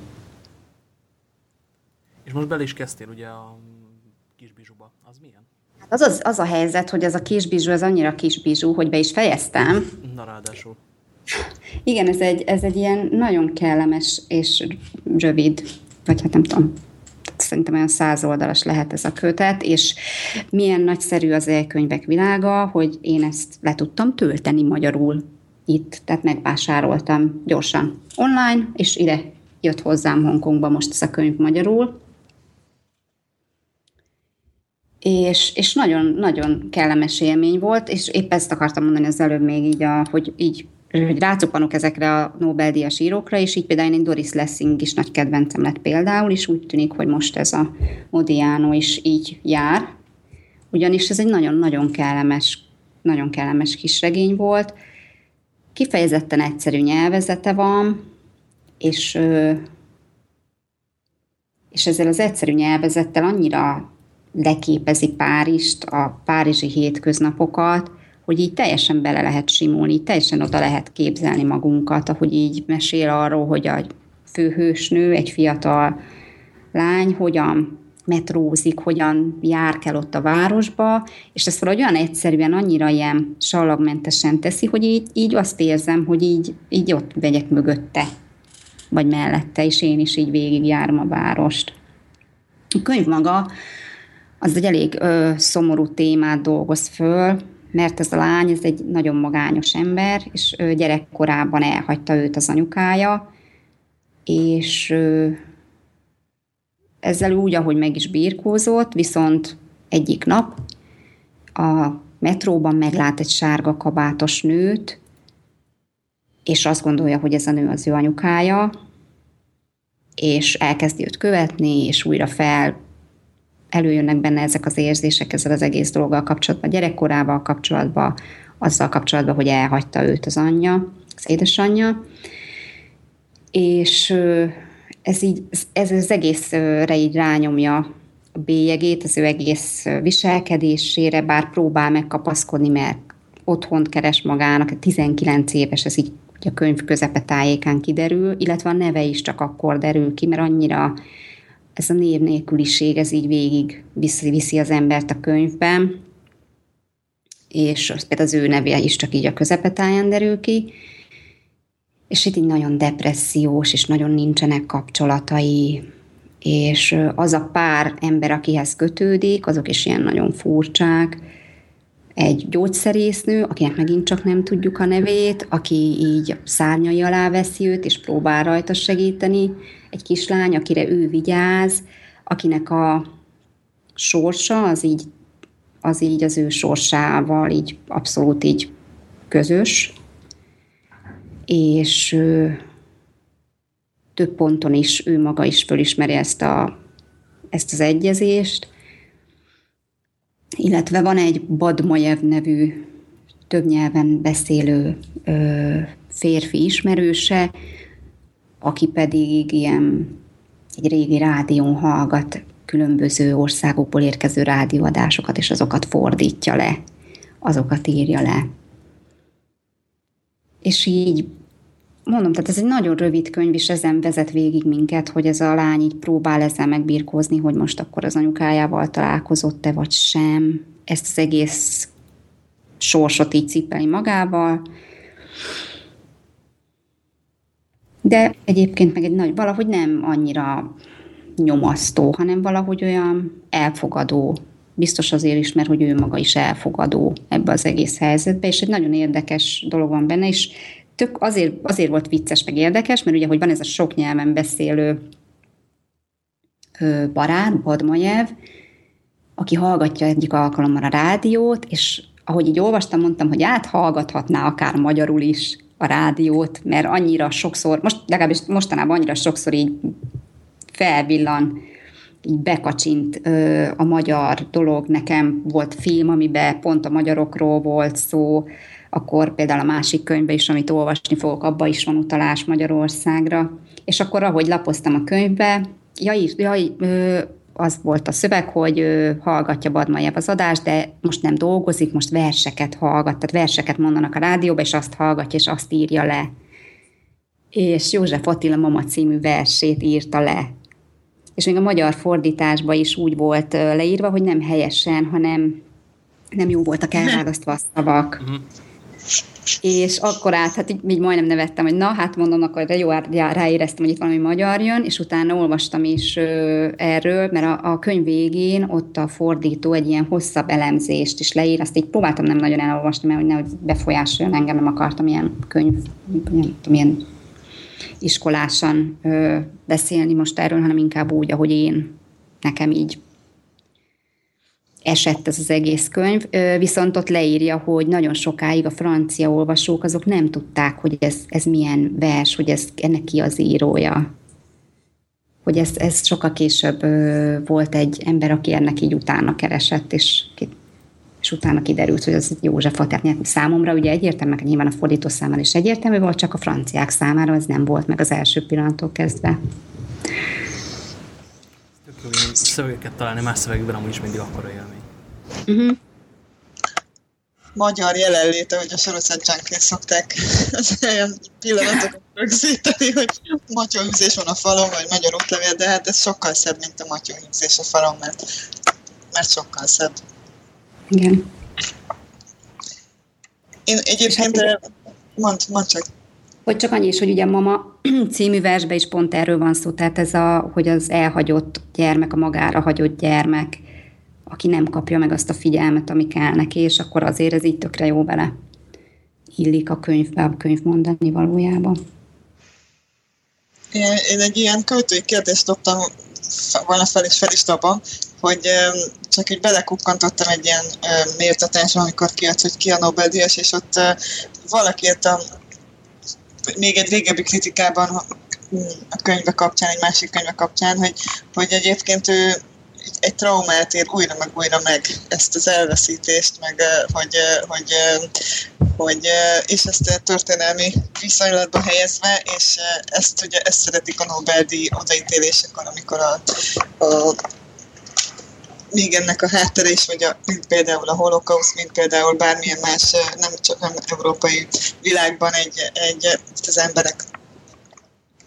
És most bele is kezdtél ugye a kisbizsuba. Az milyen? Hát az, az, az a helyzet, hogy ez a kisbizsú, ez annyira kisbizsú, hogy be is fejeztem. Na ráadásul. Igen, ez egy, ez egy ilyen nagyon kellemes és rövid, vagy hát nem tudom, szerintem olyan száz oldalas lehet ez a kötet, és milyen nagyszerű az elkönyvek világa, hogy én ezt le tudtam tölteni magyarul itt, tehát megvásároltam gyorsan online, és ide jött hozzám Hongkongba most ez a könyv magyarul. És, és nagyon, nagyon kellemes élmény volt, és épp ezt akartam mondani az előbb még így, a, hogy így hogy rácuppanok ezekre a Nobel-díjas írókra, és így például én Doris Lessing is nagy kedvencem lett például, és úgy tűnik, hogy most ez a Modiano is így jár, ugyanis ez egy nagyon-nagyon kellemes, nagyon kellemes kis regény volt, kifejezetten egyszerű nyelvezete van, és, és ezzel az egyszerű nyelvezettel annyira leképezi Párizst, a párizsi hétköznapokat, hogy így teljesen bele lehet simulni, teljesen oda lehet képzelni magunkat, ahogy így mesél arról, hogy a főhősnő, egy fiatal lány, hogyan metrózik, hogyan jár kell ott a városba, és ezt valahogy olyan egyszerűen, annyira ilyen sallagmentesen teszi, hogy így, így azt érzem, hogy így, így ott vegyek mögötte, vagy mellette, és én is így végigjárom a várost. A könyv maga az egy elég ö, szomorú témát dolgoz föl, mert ez a lány, ez egy nagyon magányos ember, és ö, gyerekkorában elhagyta őt az anyukája, és ö, ezzel úgy, ahogy meg is birkózott, viszont egyik nap a metróban meglát egy sárga kabátos nőt, és azt gondolja, hogy ez a nő az ő anyukája, és elkezdi őt követni, és újra fel előjönnek benne ezek az érzések ezzel az egész dologgal kapcsolatban, gyerekkorával kapcsolatban, azzal kapcsolatban, hogy elhagyta őt az anyja, az édesanyja, és ez, így, ez az egészre így rányomja a bélyegét, az ő egész viselkedésére, bár próbál megkapaszkodni, mert otthont keres magának, 19 éves, ez így a könyv közepetájékán kiderül, illetve a neve is csak akkor derül ki, mert annyira ez a név nélküliség, ez így végig viszi, viszi az embert a könyvben, és például az ő neve is csak így a közepetáján derül ki, és itt így nagyon depressziós, és nagyon nincsenek kapcsolatai, és az a pár ember, akihez kötődik, azok is ilyen nagyon furcsák. Egy gyógyszerésznő, akinek megint csak nem tudjuk a nevét, aki így szárnyai alá veszi őt, és próbál rajta segíteni. Egy kislány, akire ő vigyáz, akinek a sorsa az így az így az ő sorsával így abszolút így közös, és több ponton is ő maga is fölismeri ezt, a, ezt az egyezést, illetve van egy Badmajev nevű több nyelven beszélő ö, férfi ismerőse, aki pedig ilyen egy régi rádión hallgat különböző országokból érkező rádióadásokat, és azokat fordítja le, azokat írja le. És így mondom, tehát ez egy nagyon rövid könyv, és ezen vezet végig minket, hogy ez a lány így próbál ezzel megbírkozni, hogy most akkor az anyukájával találkozott-e, vagy sem. Ezt az egész sorsot így cipeli magával. De egyébként meg egy nagy, valahogy nem annyira nyomasztó, hanem valahogy olyan elfogadó. Biztos azért is, mert hogy ő maga is elfogadó ebbe az egész helyzetbe, és egy nagyon érdekes dolog van benne, és tök azért, azért volt vicces, meg érdekes, mert ugye, hogy van ez a sok nyelven beszélő ö, Badmajev, aki hallgatja egyik alkalommal a rádiót, és ahogy így olvastam, mondtam, hogy áthallgathatná akár magyarul is a rádiót, mert annyira sokszor, most legalábbis mostanában annyira sokszor így felvillan, így bekacsint ö, a magyar dolog. Nekem volt film, amiben pont a magyarokról volt szó, akkor például a másik könyvbe is, amit olvasni fogok, abba is van utalás Magyarországra. És akkor, ahogy lapoztam a könyvbe, jaj, jaj, ö, az volt a szöveg, hogy ő hallgatja Badmajev az adást, de most nem dolgozik, most verseket hallgat, tehát verseket mondanak a rádióba, és azt hallgatja, és azt írja le. És József Attila Mama című versét írta le. És még a magyar fordításban is úgy volt leírva, hogy nem helyesen, hanem nem jó voltak elválasztva a szavak. Uh-huh. És akkor át, hát így, így majdnem nevettem, hogy na, hát mondom, akkor jó, ráéreztem, hogy itt valami magyar jön, és utána olvastam is ö, erről, mert a, a könyv végén ott a fordító egy ilyen hosszabb elemzést is leír, azt így próbáltam nem nagyon elolvasni, mert hogy nehogy befolyásoljon engem, nem akartam ilyen könyv, nem tudom, ilyen iskolásan ö, beszélni most erről, hanem inkább úgy, ahogy én nekem így esett ez az egész könyv, viszont ott leírja, hogy nagyon sokáig a francia olvasók azok nem tudták, hogy ez, ez milyen vers, hogy ez, ennek ki az írója. Hogy ez, ez sokkal később volt egy ember, aki ennek így utána keresett, és, és utána kiderült, hogy az József Attila. Számomra ugye egyértelmű, meg nyilván a fordító számára is egyértelmű volt, csak a franciák számára ez nem volt meg az első pillanattól kezdve szövegeket találni más szövegben amúgy is mindig akkora élmény. Uh-huh. Magyar jelenléte, hogy a sorozat junkies szokták az olyan pillanatokat rögzíteni, hogy matyóhűzés van a falon, vagy magyar útlevél, de hát ez sokkal szebb, mint a matyóhűzés a falon, mert, mert sokkal szebb. Igen. Én egyébként, hát, mond, mond csak. Hogy csak annyi is, hogy ugye Mama című versben is pont erről van szó, tehát ez a, hogy az elhagyott gyermek, a magára hagyott gyermek, aki nem kapja meg azt a figyelmet, ami kell neki, és akkor azért ez így tökre jó vele illik a könyvbe, a könyv mondani valójában. Én, én egy ilyen költői kérdést dobtam volna fel és fel is dobom, hogy csak így belekukkantottam egy ilyen méltatásba, amikor kijött, hogy ki a Nobel-díjas, és ott valaki a még egy régebbi kritikában a könyve kapcsán, egy másik könyve kapcsán, hogy, hogy egyébként ő egy traumát ér újra meg újra meg ezt az elveszítést, meg hogy, hogy, hogy és ezt történelmi viszonylatba helyezve, és ezt, ugye, ezt szeretik a Nobel-díj odaítélésekor, amikor a, a még ennek a háttere is, vagy a, mint például a holokauszt, mint például bármilyen más, nem csak nem európai világban egy, egy az emberek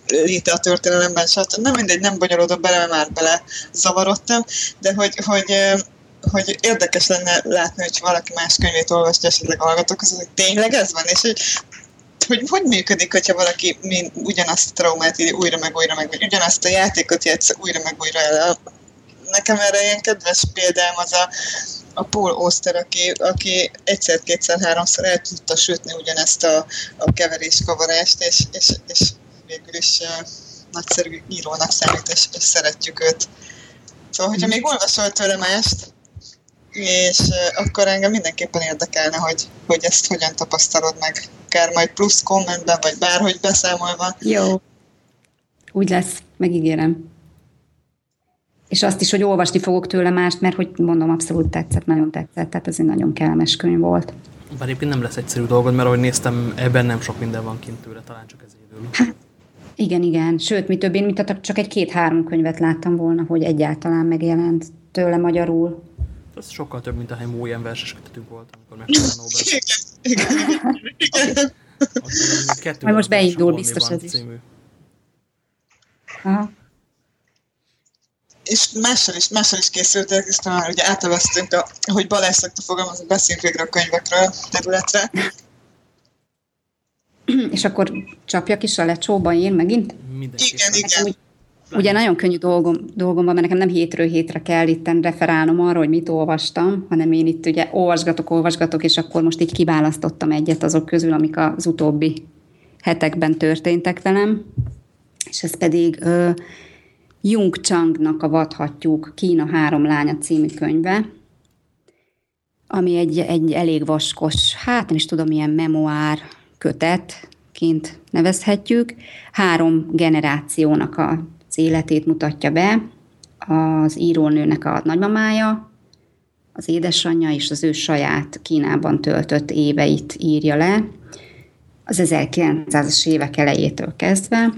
léte a történelemben, stb. Nem mindegy, nem bonyolódok bele, mert már bele zavarodtam, de hogy, hogy, hogy érdekes lenne látni, hogy valaki más könyvét olvasta, esetleg hallgatok, az, hogy tényleg ez van, és hogy hogy hogy működik, hogyha valaki mind, ugyanazt a traumát írja újra meg újra meg, vagy ugyanazt a játékot játsz újra meg újra el. Nekem erre ilyen kedves példám az a, a Paul Oster, aki, aki egyszer, kétszer, háromszor el tudta sütni ugyanezt a, a keverés kavarást, és, és, és végül is uh, nagyszerű írónak számít, és, és szeretjük őt. Szóval, hogyha még olvasol tőle mást, és uh, akkor engem mindenképpen érdekelne, hogy, hogy ezt hogyan tapasztalod meg, akár majd plusz kommentben, vagy bárhogy beszámolva. Jó. Úgy lesz, megígérem. És azt is, hogy olvasni fogok tőle mást, mert hogy mondom, abszolút tetszett, nagyon tetszett, tehát ez egy nagyon kellemes könyv volt. Bár egyébként nem lesz egyszerű dolgod, mert ahogy néztem, ebben nem sok minden van kint tőle, talán csak ez egyedül. Igen, igen. Sőt, mi több, én mit csak egy két-három könyvet láttam volna, hogy egyáltalán megjelent tőle magyarul. Ez sokkal több, mint a Hemó ilyen verses kötetünk volt, amikor megkapta a Nobel. Igen, igen. Majd most beindul biztos ez is. Című. Aha. És mással is, mással is készültek, és talán ugye áteveztünk, a, hogy Balázs szokta fogalmazni, beszéljünk végre a könyvekről területre. és akkor csapjak is a lecsóba én megint? Igen, igen. Úgy, ugye nagyon könnyű dolgom, dolgom van, mert nekem nem hétről hétre kell itt referálnom arra, hogy mit olvastam, hanem én itt ugye olvasgatok, olvasgatok, és akkor most így kiválasztottam egyet azok közül, amik az utóbbi hetekben történtek velem, és ez pedig uh, Jung Changnak a Vadhattyúk Kína három lánya című könyve, ami egy, egy elég vaskos, hát nem is tudom, milyen memoár, kötetként nevezhetjük. Három generációnak az életét mutatja be. Az írónőnek a nagymamája, az édesanyja és az ő saját Kínában töltött éveit írja le, az 1900-as évek elejétől kezdve,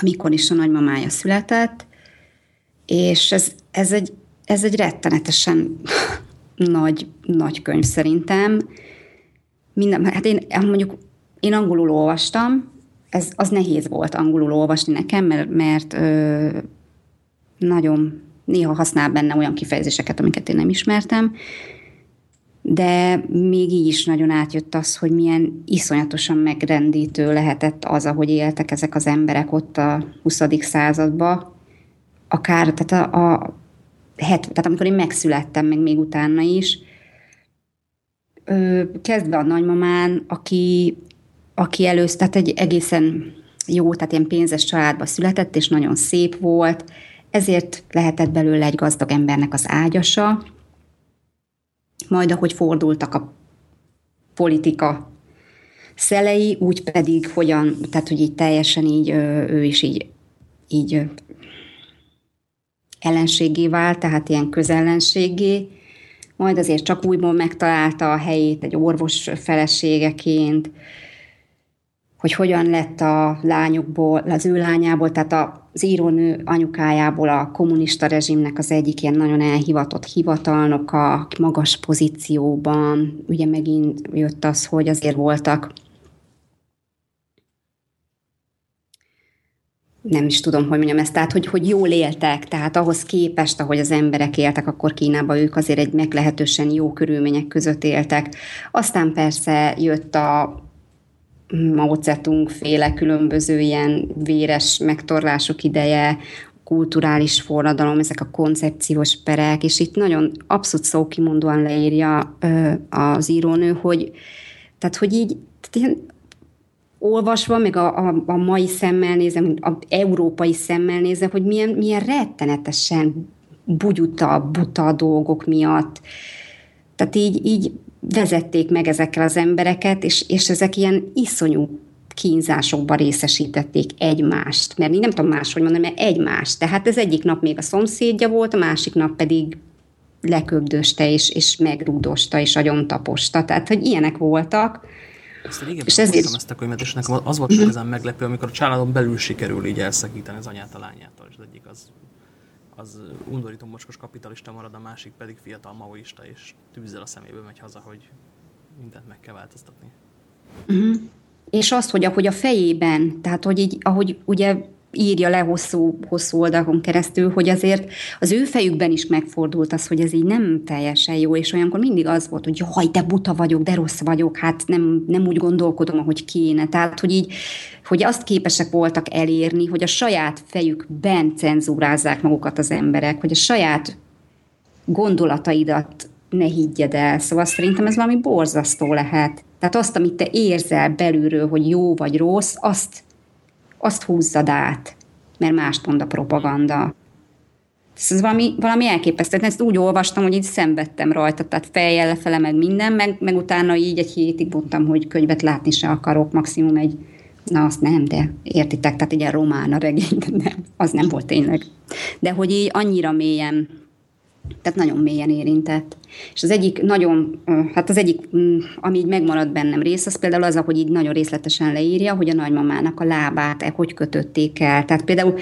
amikor is a nagymamája született, és ez, ez, egy, ez egy rettenetesen nagy, nagy könyv szerintem, minden, hát én mondjuk én angolul olvastam, ez, az nehéz volt angolul olvasni nekem, mert, mert ö, nagyon néha használ benne olyan kifejezéseket, amiket én nem ismertem, de még így is nagyon átjött az, hogy milyen iszonyatosan megrendítő lehetett az, ahogy éltek ezek az emberek ott a 20. században, akár, tehát a, a tehát amikor én megszülettem, meg még utána is, kezdve a nagymamán, aki, aki először, tehát egy egészen jó, tehát ilyen pénzes családba született, és nagyon szép volt, ezért lehetett belőle egy gazdag embernek az ágyasa, majd ahogy fordultak a politika szelei, úgy pedig hogyan, tehát hogy így teljesen így ő is így, így ellenségé vált, tehát ilyen közellenségé, majd azért csak újból megtalálta a helyét egy orvos feleségeként. hogy hogyan lett a lányokból, az ő lányából, tehát az írónő anyukájából a kommunista rezsimnek az egyik ilyen nagyon elhivatott hivatalnoka, magas pozícióban. Ugye megint jött az, hogy azért voltak nem is tudom, hogy mondjam ezt, tehát hogy, hogy jól éltek, tehát ahhoz képest, ahogy az emberek éltek, akkor Kínában ők azért egy meglehetősen jó körülmények között éltek. Aztán persze jött a Mao Zedong féle különböző ilyen véres megtorlások ideje, kulturális forradalom, ezek a koncepciós perek, és itt nagyon abszolút szókimondóan leírja ö, az írónő, hogy tehát, hogy így tehát ilyen olvasva, meg a, a, a mai szemmel nézem, a európai szemmel nézem, hogy milyen, milyen rettenetesen bugyuta, buta dolgok miatt. Tehát így, így vezették meg ezekkel az embereket, és, és ezek ilyen iszonyú kínzásokba részesítették egymást. Mert én nem tudom máshogy mondani, mert egymást. Tehát ez egyik nap még a szomszédja volt, a másik nap pedig leköbdöste és, és megrúdosta és agyontaposta. Tehát, hogy ilyenek voltak. Ezt régen és ezért... ezt a könyvet, és nekem az volt igazán meglepő, amikor a családon belül sikerül így elszakítani az anyát a lányától, és az egyik az az undorító mocskos kapitalista marad, a másik pedig fiatal maoista, és tűzzel a szemébe megy haza, hogy mindent meg kell változtatni. Uh-huh. És azt, hogy ahogy a fejében, tehát hogy így, ahogy ugye írja le hosszú, hosszú oldalon keresztül, hogy azért az ő fejükben is megfordult az, hogy ez így nem teljesen jó, és olyankor mindig az volt, hogy jaj, de buta vagyok, de rossz vagyok, hát nem, nem úgy gondolkodom, ahogy kéne. Tehát, hogy így, hogy azt képesek voltak elérni, hogy a saját fejükben cenzúrázzák magukat az emberek, hogy a saját gondolataidat ne higgyed el. Szóval szerintem ez valami borzasztó lehet. Tehát azt, amit te érzel belülről, hogy jó vagy rossz, azt azt húzzad át, mert mást mond a propaganda. Ez valami, valami elképesztő. Ezt úgy olvastam, hogy így szenvedtem rajta, tehát fejjel lefele, meg minden, meg, meg utána így egy hétig mondtam, hogy könyvet látni se akarok, maximum egy, na azt nem, de értitek, tehát egy román a regény, de nem, az nem volt tényleg. De hogy így annyira mélyen tehát nagyon mélyen érintett. És az egyik nagyon, hát az egyik, mm, ami így megmaradt bennem rész, az például az, hogy így nagyon részletesen leírja, hogy a nagymamának a lábát e, hogy kötötték el. Tehát például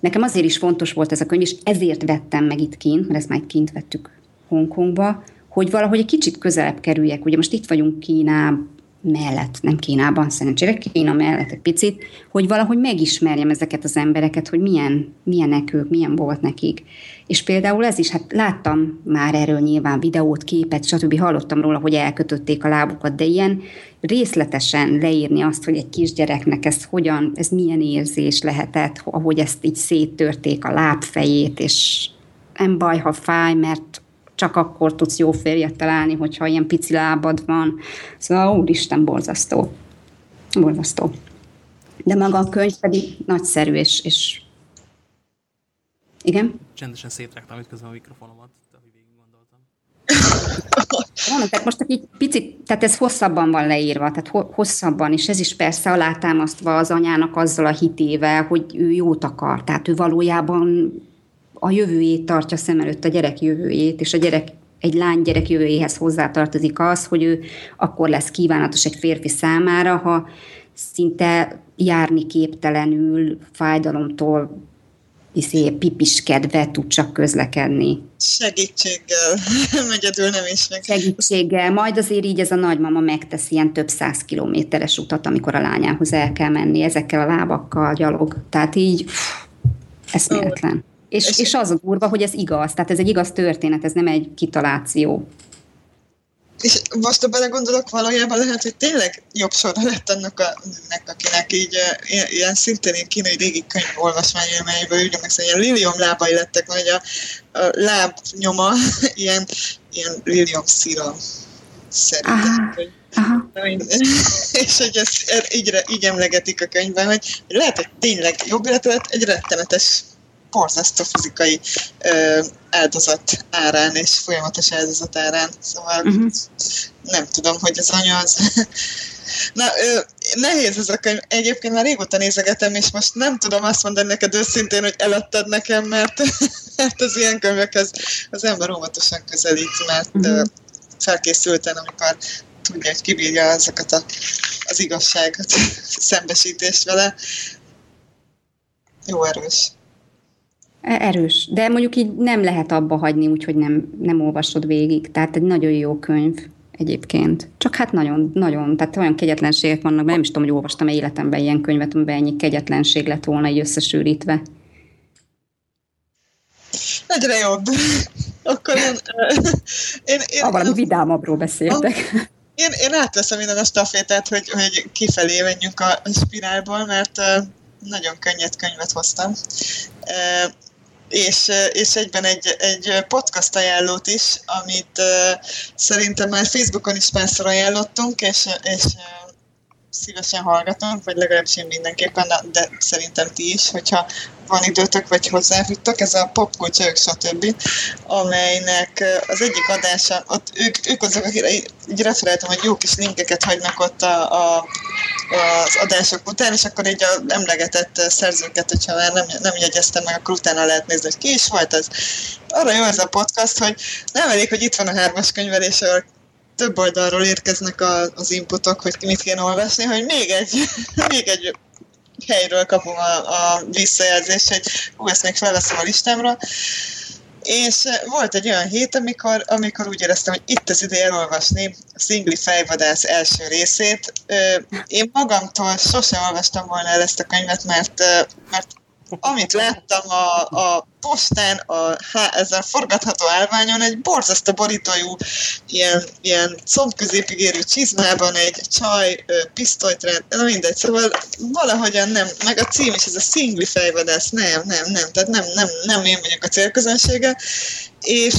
nekem azért is fontos volt ez a könyv, és ezért vettem meg itt kint, mert ezt már kint vettük Hongkongba, hogy valahogy egy kicsit közelebb kerüljek. Ugye most itt vagyunk Kínában, mellett, nem Kínában, szerencsére Kína mellett egy picit, hogy valahogy megismerjem ezeket az embereket, hogy milyen, milyenek ők, milyen volt nekik. És például ez is, hát láttam már erről nyilván videót, képet, stb. hallottam róla, hogy elkötötték a lábukat, de ilyen részletesen leírni azt, hogy egy kisgyereknek ez hogyan, ez milyen érzés lehetett, ahogy ezt így széttörték a lábfejét, és nem baj, ha fáj, mert csak akkor tudsz jó férjet találni, hogyha ilyen pici lábad van. Szóval úristen, borzasztó. Borzasztó. De maga a könyv pedig nagyszerű, és, és igen? Csendesen szétrágtam itt közben a mikrofonomat, ahogy végig gondoltam. Mondom, tehát most egy picit, tehát ez hosszabban van leírva, tehát hosszabban, és ez is persze alátámasztva az anyának azzal a hitével, hogy ő jót akar, tehát ő valójában a jövőjét tartja szem előtt, a gyerek jövőjét, és a gyerek egy lány gyerek jövőjéhez hozzátartozik az, hogy ő akkor lesz kívánatos egy férfi számára, ha szinte járni képtelenül, fájdalomtól iszé, pipiskedve tud csak közlekedni. Segítséggel, egyedül nem is meg. Segítséggel, majd azért így ez a nagymama megtesz ilyen több száz kilométeres utat, amikor a lányához el kell menni, ezekkel a lábakkal gyalog. Tehát így, eszméletlen. Oh. És, és, és az a durva, hogy ez igaz, tehát ez egy igaz történet, ez nem egy kitaláció. És most ha belegondolok, valójában lehet, hogy tényleg jobb sorra lett annak a nőnek, akinek így ilyen, ilyen szintén ilyen kínai régi könyv olvasmány élményéből úgy meg ilyen lilium lábai lettek, vagy a, a láb nyoma ilyen, ilyen lilium szíra szerintem. Aha. és hogy ezt így, így emlegetik a könyvben, hogy lehet, hogy tényleg jobb lett, egy rettenetes borzasztó fizikai ö, áldozat árán és folyamatos áldozat árán. Szóval uh-huh. nem tudom, hogy az anya az... Na, ö, nehéz ez a könyv. Egyébként már régóta nézegetem, és most nem tudom azt mondani neked őszintén, hogy eladtad nekem, mert, mert az ilyen könyvekhez az ember óvatosan közelít, mert uh-huh. felkészülten, amikor tudja, hogy kibírja ezeket a, az igazságot, szembesítést vele. Jó erős. Erős, de mondjuk így nem lehet abba hagyni, úgyhogy nem, nem olvasod végig. Tehát egy nagyon jó könyv egyébként. Csak hát nagyon, nagyon, tehát olyan kegyetlenségek vannak, nem is tudom, hogy olvastam-e életemben ilyen könyvet, amiben ennyi kegyetlenség lett volna így összesűrítve. Egyre jobb. Akkor én... én, én ah, valami vidámabbról beszéltek. Én, én átveszem minden a stafétát, hogy, hogy kifelé menjünk a spirálból, mert nagyon könnyed könyvet hoztam és, és egyben egy, egy podcast ajánlót is, amit szerintem már Facebookon is párszor ajánlottunk, és, és szívesen hallgatunk, vagy legalábbis én mindenképpen, de szerintem ti is, hogyha van időtök, vagy hozzáfuttok, ez a popkulcsajok, stb., amelynek az egyik adása, ott ők, ők azok, akire így referáltam, hogy jó kis linkeket hagynak ott a, a, az adások után, és akkor így a emlegetett szerzőket, hogyha már nem, nem jegyeztem meg, akkor utána lehet nézni, hogy ki is volt az. Arra jó ez a podcast, hogy nem elég, hogy itt van a hármas könyvelés, több oldalról érkeznek a, az inputok, hogy mit kéne olvasni, hogy még egy, még egy helyről kapom a, a visszajelzést, hogy hú, ezt még felveszem a listámra. És volt egy olyan hét, amikor, amikor úgy éreztem, hogy itt az ideje elolvasni a Szingli fejvadász első részét. Én magamtól sosem olvastam volna el ezt a könyvet, mert, mert amit láttam a, a postán, a, ez a forgatható állványon, egy borzasztó borítójú, ilyen, ilyen combközépig érő csizmában egy csaj pisztolyt rend, na mindegy, szóval valahogyan nem, meg a cím is, ez a szingli fejvadász, nem, nem, nem, tehát nem, nem, nem én vagyok a célközönsége, és,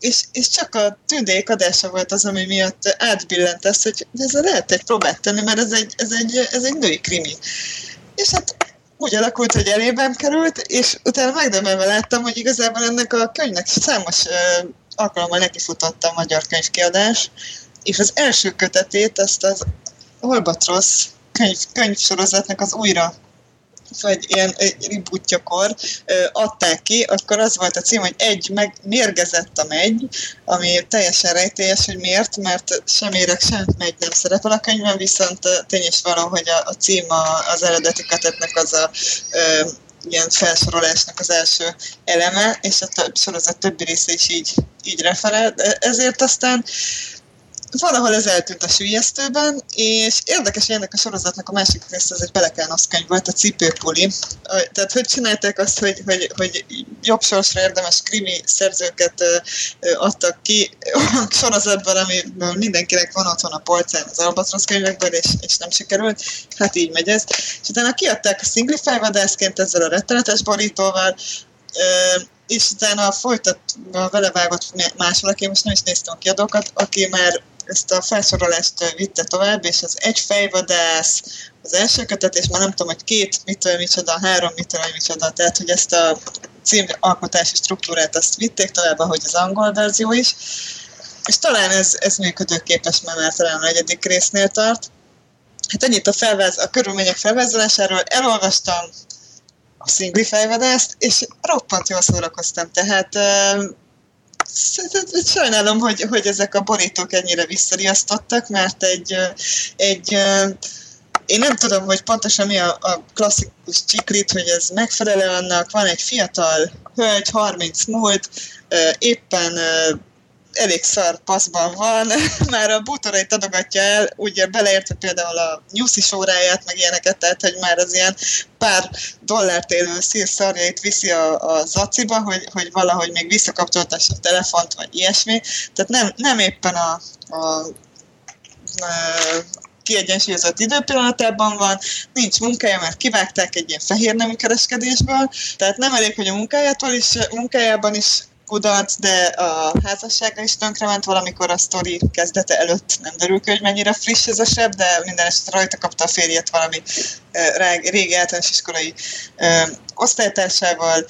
és, és csak a tündék adása volt az, ami miatt átbillent ezt, hogy ez lehet egy próbát tenni, mert ez egy, ez egy, ez egy női krimi. És hát úgy alakult, hogy elében került, és utána megdömölve láttam, hogy igazából ennek a könyvnek számos uh, alkalommal nekifutott a magyar könyvkiadás, és az első kötetét, ezt az Albatrosz könyv, könyvsorozatnak az újra vagy ilyen rebootjakor adták ki, akkor az volt a cím, hogy egy meg mérgezett a megy, ami teljesen rejtélyes, hogy miért, mert sem érek, sem megy nem szerepel a könyvben, viszont tény is való, hogy a, a cím az eredeti kötetnek az a ö, ilyen felsorolásnak az első eleme, és a több, sorozat többi része is így, így referál. Ezért aztán valahol ez eltűnt a sülyeztőben, és érdekes, ennek a sorozatnak a másik része az egy Pelekánosz könyv volt, a cipőpuli. Tehát hogy csinálták azt, hogy, hogy, hogy jobb sorsra érdemes krimi szerzőket adtak ki sorozatban, amiből mindenkinek van otthon a polcán az Albatrosz könyvekből, és, és nem sikerült. Hát így megy ez. És utána kiadták a Singlify vadászként ezzel a rettenetes borítóval, és utána folytatva vele vágott valaki, most nem is néztem a kiadókat, aki már ezt a felsorolást vitte tovább, és az egy fejvadász, az első kötet, és már nem tudom, hogy két mitől micsoda, három mitől micsoda, tehát hogy ezt a címalkotási struktúrát azt vitték tovább, ahogy az angol verzió is, és talán ez, ez működőképes, mert már talán a negyedik résznél tart. Hát ennyit a, felváz, a körülmények felvázolásáról. Elolvastam a szingli fejvadászt, és roppant jól szórakoztam. Tehát sajnálom, hogy, hogy ezek a borítók ennyire visszariasztottak, mert egy, egy én nem tudom, hogy pontosan mi a, a klasszikus csiklit, hogy ez megfelelő annak. Van egy fiatal hölgy, 30 múlt, éppen elég szar paszban van, már a bútorait adogatja el, ugye beleértve például a nyuszis óráját, meg ilyeneket, tehát hogy már az ilyen pár dollárt élő szírszarjait viszi a, a zaciba, hogy, hogy valahogy még visszakapcsoltassa a telefont, vagy ilyesmi. Tehát nem, nem éppen a, a, a kiegyensúlyozott időpillanatában van, nincs munkája, mert kivágták egy ilyen fehér nemű kereskedésből, tehát nem elég, hogy a munkájától is, munkájában is kudarc, de a házassága is tönkrement valamikor a sztori kezdete előtt. Nem derül ki, hogy mennyire friss ez a seb, de minden esetre rajta kapta a férjet valami régi általános iskolai osztálytársával.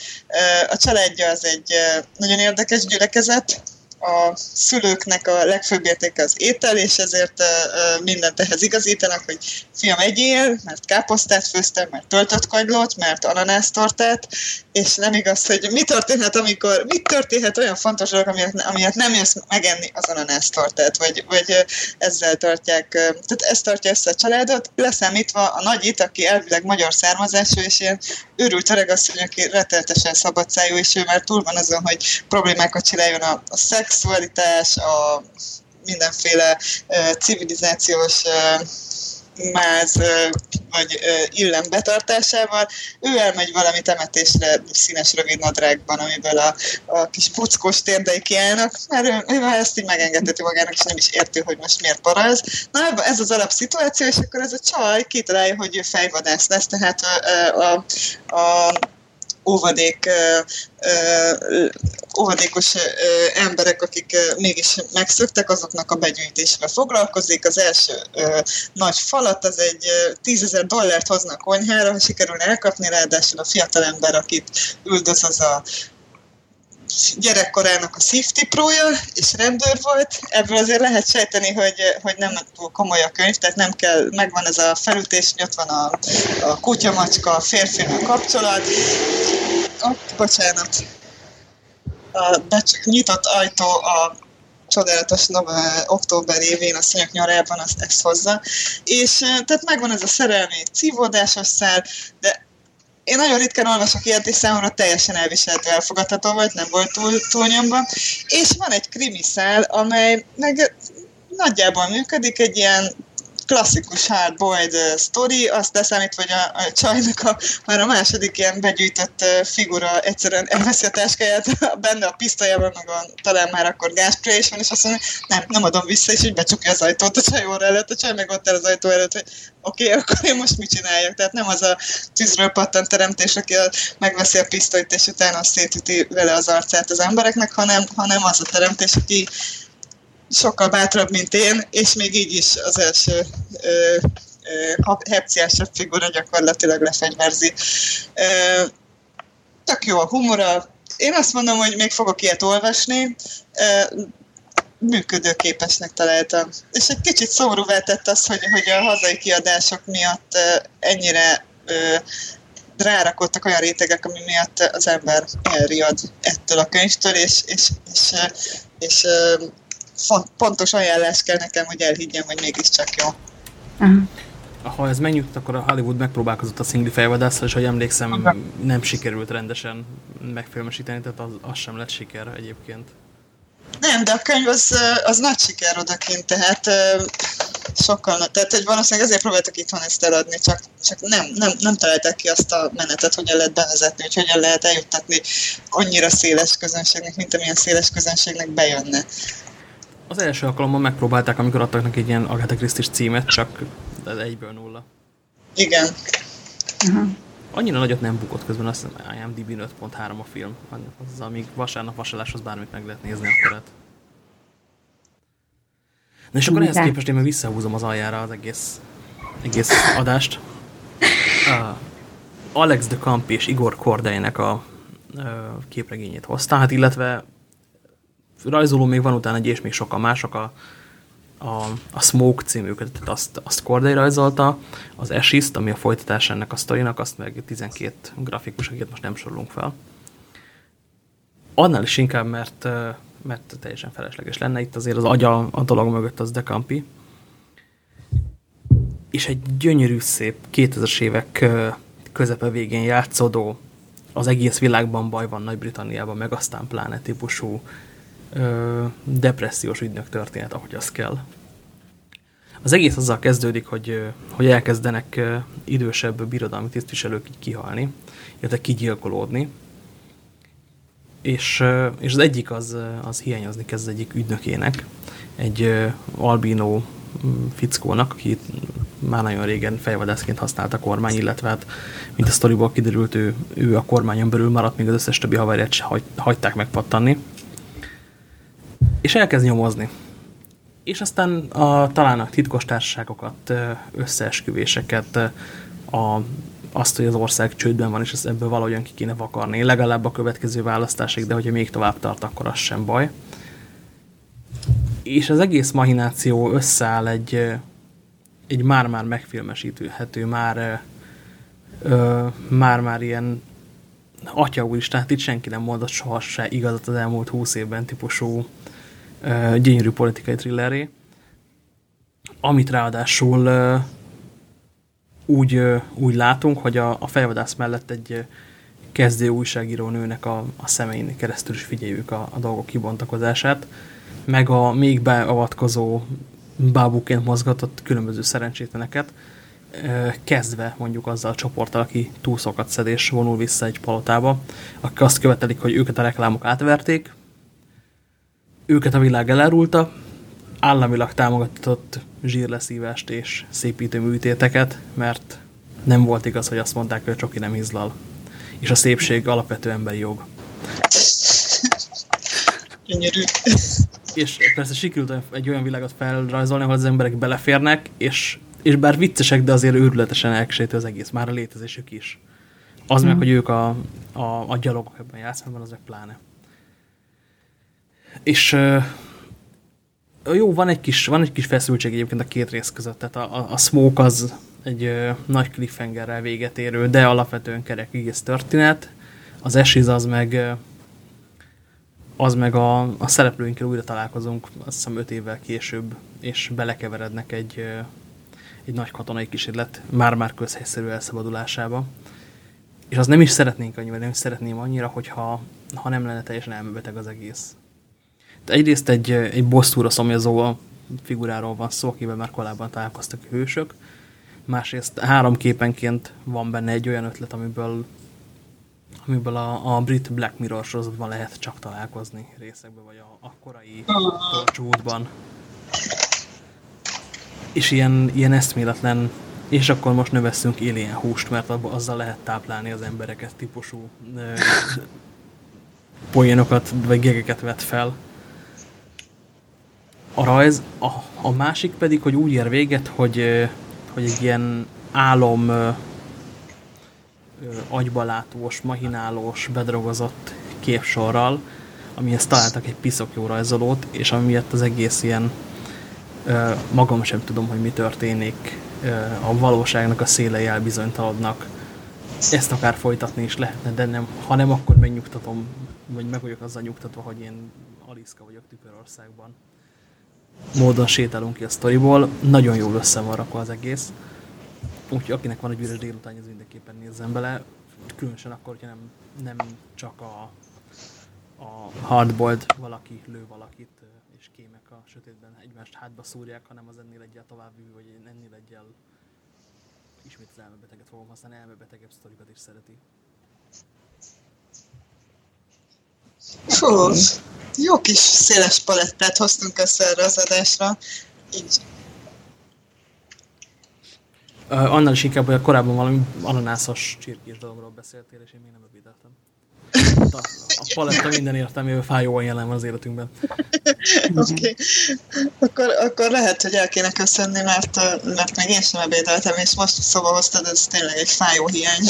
A családja az egy nagyon érdekes gyülekezet, a szülőknek a legfőbb értéke az étel, és ezért mindent ehhez igazítanak, hogy fiam egyél, mert káposztát főztem, mert töltött kagylót, mert ananásztortát, és nem igaz, hogy mi történhet, amikor, mit történhet olyan fontos dolog, amiért, amiért nem jössz megenni az ananásztortát, vagy, vagy ezzel tartják, tehát ez tartja össze a családot, leszámítva a nagyit, aki elvileg magyar származású, és ilyen őrült öregasszony, aki retteltesen szabadszájú, és ő már túl van azon, hogy problémákat csináljon a, a szexualitás, a mindenféle uh, civilizációs uh, máz vagy illem betartásával, ő elmegy valami temetésre színes rövid nadrágban, amiből a, a kis puckos térdei kiállnak, mert ő, ő ezt így megengedheti magának, és nem is érti, hogy most miért para ez. Na, ez az alapszituáció, és akkor ez a csaj kitalálja, hogy ő fejvadász lesz, tehát a, a, a óvadék, óvadékos emberek, akik mégis megszöktek, azoknak a begyűjtésével foglalkozik. Az első nagy falat, az egy tízezer dollárt hoznak konyhára, ha sikerül elkapni, ráadásul a fiatalember, akit üldöz, az a gyerekkorának a szívtiprója, és rendőr volt. Ebből azért lehet sejteni, hogy, hogy nem túl komoly a könyv, tehát nem kell, megvan ez a felütés, ott van a, a kutyamacska, a férfinő kapcsolat. Ott, bocsánat. A becs- nyitott ajtó a csodálatos november, október évén a szanyag nyarában azt ezt hozza. És tehát megvan ez a szerelmi cívódásos szál, de én nagyon ritkán olvasok ilyet, és számomra teljesen elviselhető, elfogadható volt, nem volt túl, túlnyomva. És van egy krimiszál, amely meg nagyjából működik, egy ilyen klasszikus hardboiled story, azt leszámítva, hogy a, a csajnak a, már a második ilyen begyűjtött figura egyszerűen elveszi a táskáját, benne a pisztolyában, meg a, talán már akkor gáspray is van, és azt mondja, nem, nem adom vissza, és így becsukja az ajtót a csaj óra előtt, a csaj meg ott el az ajtó előtt, hogy oké, okay, akkor én most mit csináljak? Tehát nem az a tűzről pattant teremtés, aki megveszi a pisztolyt, és utána szétüti vele az arcát az embereknek, hanem, hanem az a teremtés, aki sokkal bátrabb, mint én, és még így is az első hepciásabb figura gyakorlatilag lefegyverzi. Ö, tök jó a humora. Én azt mondom, hogy még fogok ilyet olvasni. Ö, működőképesnek találtam. És egy kicsit szomorúvá tett az, hogy, hogy a hazai kiadások miatt ennyire ö, rárakottak olyan rétegek, ami miatt az ember elriad ettől a könyvtől, és, és, és, és, és pontos ajánlás kell nekem, hogy elhiggyem, hogy mégiscsak jó. Aha. Ha ez megnyugt, akkor a Hollywood megpróbálkozott a szingli fejvadásszal, és hogy emlékszem, Aha. nem sikerült rendesen megfilmesíteni, tehát az, az sem lett siker egyébként. Nem, de a könyv az, az nagy siker odakint, tehát sokkal, tehát hogy valószínűleg ezért próbáltak itthon ezt eladni, csak, csak nem, nem, nem találták ki azt a menetet, hogyan lehet bevezetni, hogy hogyan lehet eljuttatni annyira széles közönségnek, mint amilyen széles közönségnek bejönne. Az első alkalommal megpróbálták, amikor adtak neki egy ilyen Agatha Christie címet, csak ez egyből nulla. Igen. Annyira nagyot nem bukott közben, azt hiszem IMDb 5.3 a film. Az, amíg vasárnap vasaláshoz bármit meg lehet nézni akkor. Na és akkor ehhez képest én meg visszahúzom az aljára az egész, egész adást. Uh, Alex de Camp és Igor Kordeinek a uh, képregényét hozta, hát illetve rajzoló még van utána egy, és még sokan mások a, a, a Smoke című tehát azt, azt Corday rajzolta, az Asist, ami a folytatás ennek a sztorinak, azt meg 12 grafikus, akiket most nem sorolunk fel. Annál is inkább, mert, mert teljesen felesleges lenne, itt azért az agya a dolog mögött az Decampi, és egy gyönyörű szép 2000-es évek közepe végén játszódó, az egész világban baj van Nagy-Britanniában, meg aztán pláne típusú ö, depressziós ügynök történet, ahogy az kell. Az egész azzal kezdődik, hogy, hogy elkezdenek idősebb birodalmi tisztviselők így kihalni, illetve kigyilkolódni, és, és az egyik az, az hiányozni kezd az egyik ügynökének, egy albino fickónak, aki már nagyon régen fejvadászként használt a kormány, illetve hát, mint a sztoriból kiderült, ő, ő a kormányon belül maradt, még az összes többi haverját hagy, hagyták megpattanni és elkezd nyomozni. És aztán a, találnak titkos társaságokat, összeesküvéseket, a, azt, hogy az ország csődben van, és ezt ebből valahogyan ki kéne vakarni. Legalább a következő választásig, de hogyha még tovább tart, akkor az sem baj. És az egész mahináció összeáll egy, egy már-már megfilmesíthető, már már-már ilyen atya úristen, hát itt senki nem mondott soha se igazat az elmúlt húsz évben típusú ö, gyönyörű politikai thrilleré, amit ráadásul úgy, úgy látunk, hogy a, a fejvadász mellett egy kezdő újságíró nőnek a, a szemein keresztül is figyeljük a, a dolgok kibontakozását, meg a még beavatkozó bábuként mozgatott különböző szerencsétleneket, kezdve mondjuk azzal a csoporttal, aki túlszokat szed és vonul vissza egy palotába, akik azt követelik, hogy őket a reklámok átverték, őket a világ elárulta, államilag támogatott zsírleszívást és szépítő műtéteket, mert nem volt igaz, hogy azt mondták, hogy a csoki nem hizlal. És a szépség alapvető emberi jog. Gyönyörű. És persze sikerült egy olyan világot felrajzolni, ahol az emberek beleférnek, és és bár viccesek, de azért őrületesen elksétő az egész, már a létezésük is. Az mm. meg, hogy ők a, a, a gyalogok ebben játszmában, az meg pláne. És jó, van egy, kis, van egy kis feszültség egyébként a két rész között, tehát a, a, a Smoke az egy uh, nagy cliffhangerrel véget érő, de alapvetően kerek egész történet. Az Ashes az meg az meg a, a szereplőinkkel újra találkozunk, azt hiszem öt évvel később, és belekeverednek egy, egy nagy katonai kísérlet már-már közhelyszerű elszabadulásába. És az nem is szeretnénk annyira, nem is szeretném annyira, hogyha ha nem lenne teljesen elmebeteg az egész. Egyrészt egy, egy bosszúra szomjazó figuráról van szó, akivel már korábban találkoztak a hősök. Másrészt három képenként van benne egy olyan ötlet, amiből, amiből a, a brit Black Mirror sorozatban lehet csak találkozni részekben, vagy a, a korai Torchwoodban és ilyen, ilyen eszméletlen, és akkor most növesszünk élén húst, mert azzal lehet táplálni az embereket típusú ö, poénokat, vagy gegeket vet fel. A rajz, a, a másik pedig, hogy úgy ér véget, hogy, hogy egy ilyen álom ö, agybalátós, mahinálós, bedrogozott képsorral, amihez találtak egy piszok jó rajzolót, és ami miatt az egész ilyen magam sem tudom, hogy mi történik, a valóságnak a szélei elbizonytaladnak. Ezt akár folytatni is lehetne, de nem, ha nem, akkor megnyugtatom, vagy meg vagyok azzal nyugtatva, hogy én Aliszka vagyok Tükrországban. Módon sétálunk ki a sztoriból. Nagyon jól össze van rakva az egész. Úgyhogy akinek van egy üres délután, az mindenképpen nézzen bele. Különösen akkor, hogyha nem, nem csak a, a hardboiled valaki lő valakit a sötétben egymást hátba szúrják, hanem az ennél egyel továbbvívő, vagy ennél egyel ismét az elmebeteget fogom használni, elmebetegebb sztorikat is szereti. Fú, jó kis széles palettát hoztunk össze erre az adásra. Így. Uh, annál is inkább, hogy korábban valami ananászos csirkés dologról beszéltél, és én még nem ebédeltem. A, a paletta minden értelmével fájóan jelen van az életünkben. Oké. Okay. Akkor, akkor lehet, hogy el kéne köszönni, mert, mert még én sem ebédeltem, és most szóba hoztad, ez tényleg egy fájó hiány.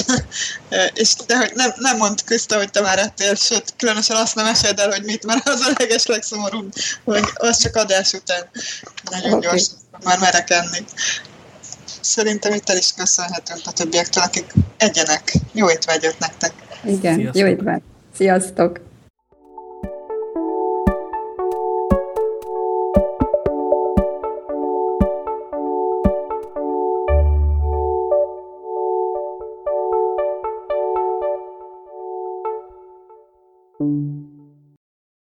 és de hogy nem, nem mondd Kriszta, hogy te már ettél, sőt, különösen azt nem esed el, hogy mit, mert az a leges legszomorúbb, hogy az csak adás után nagyon okay. gyors, már merek enni. Szerintem itt el is köszönhetünk a többiektől, akik egyenek. Jó étvágyat nektek! Igen, Sziasztok. jó étvágyat! Sziasztok!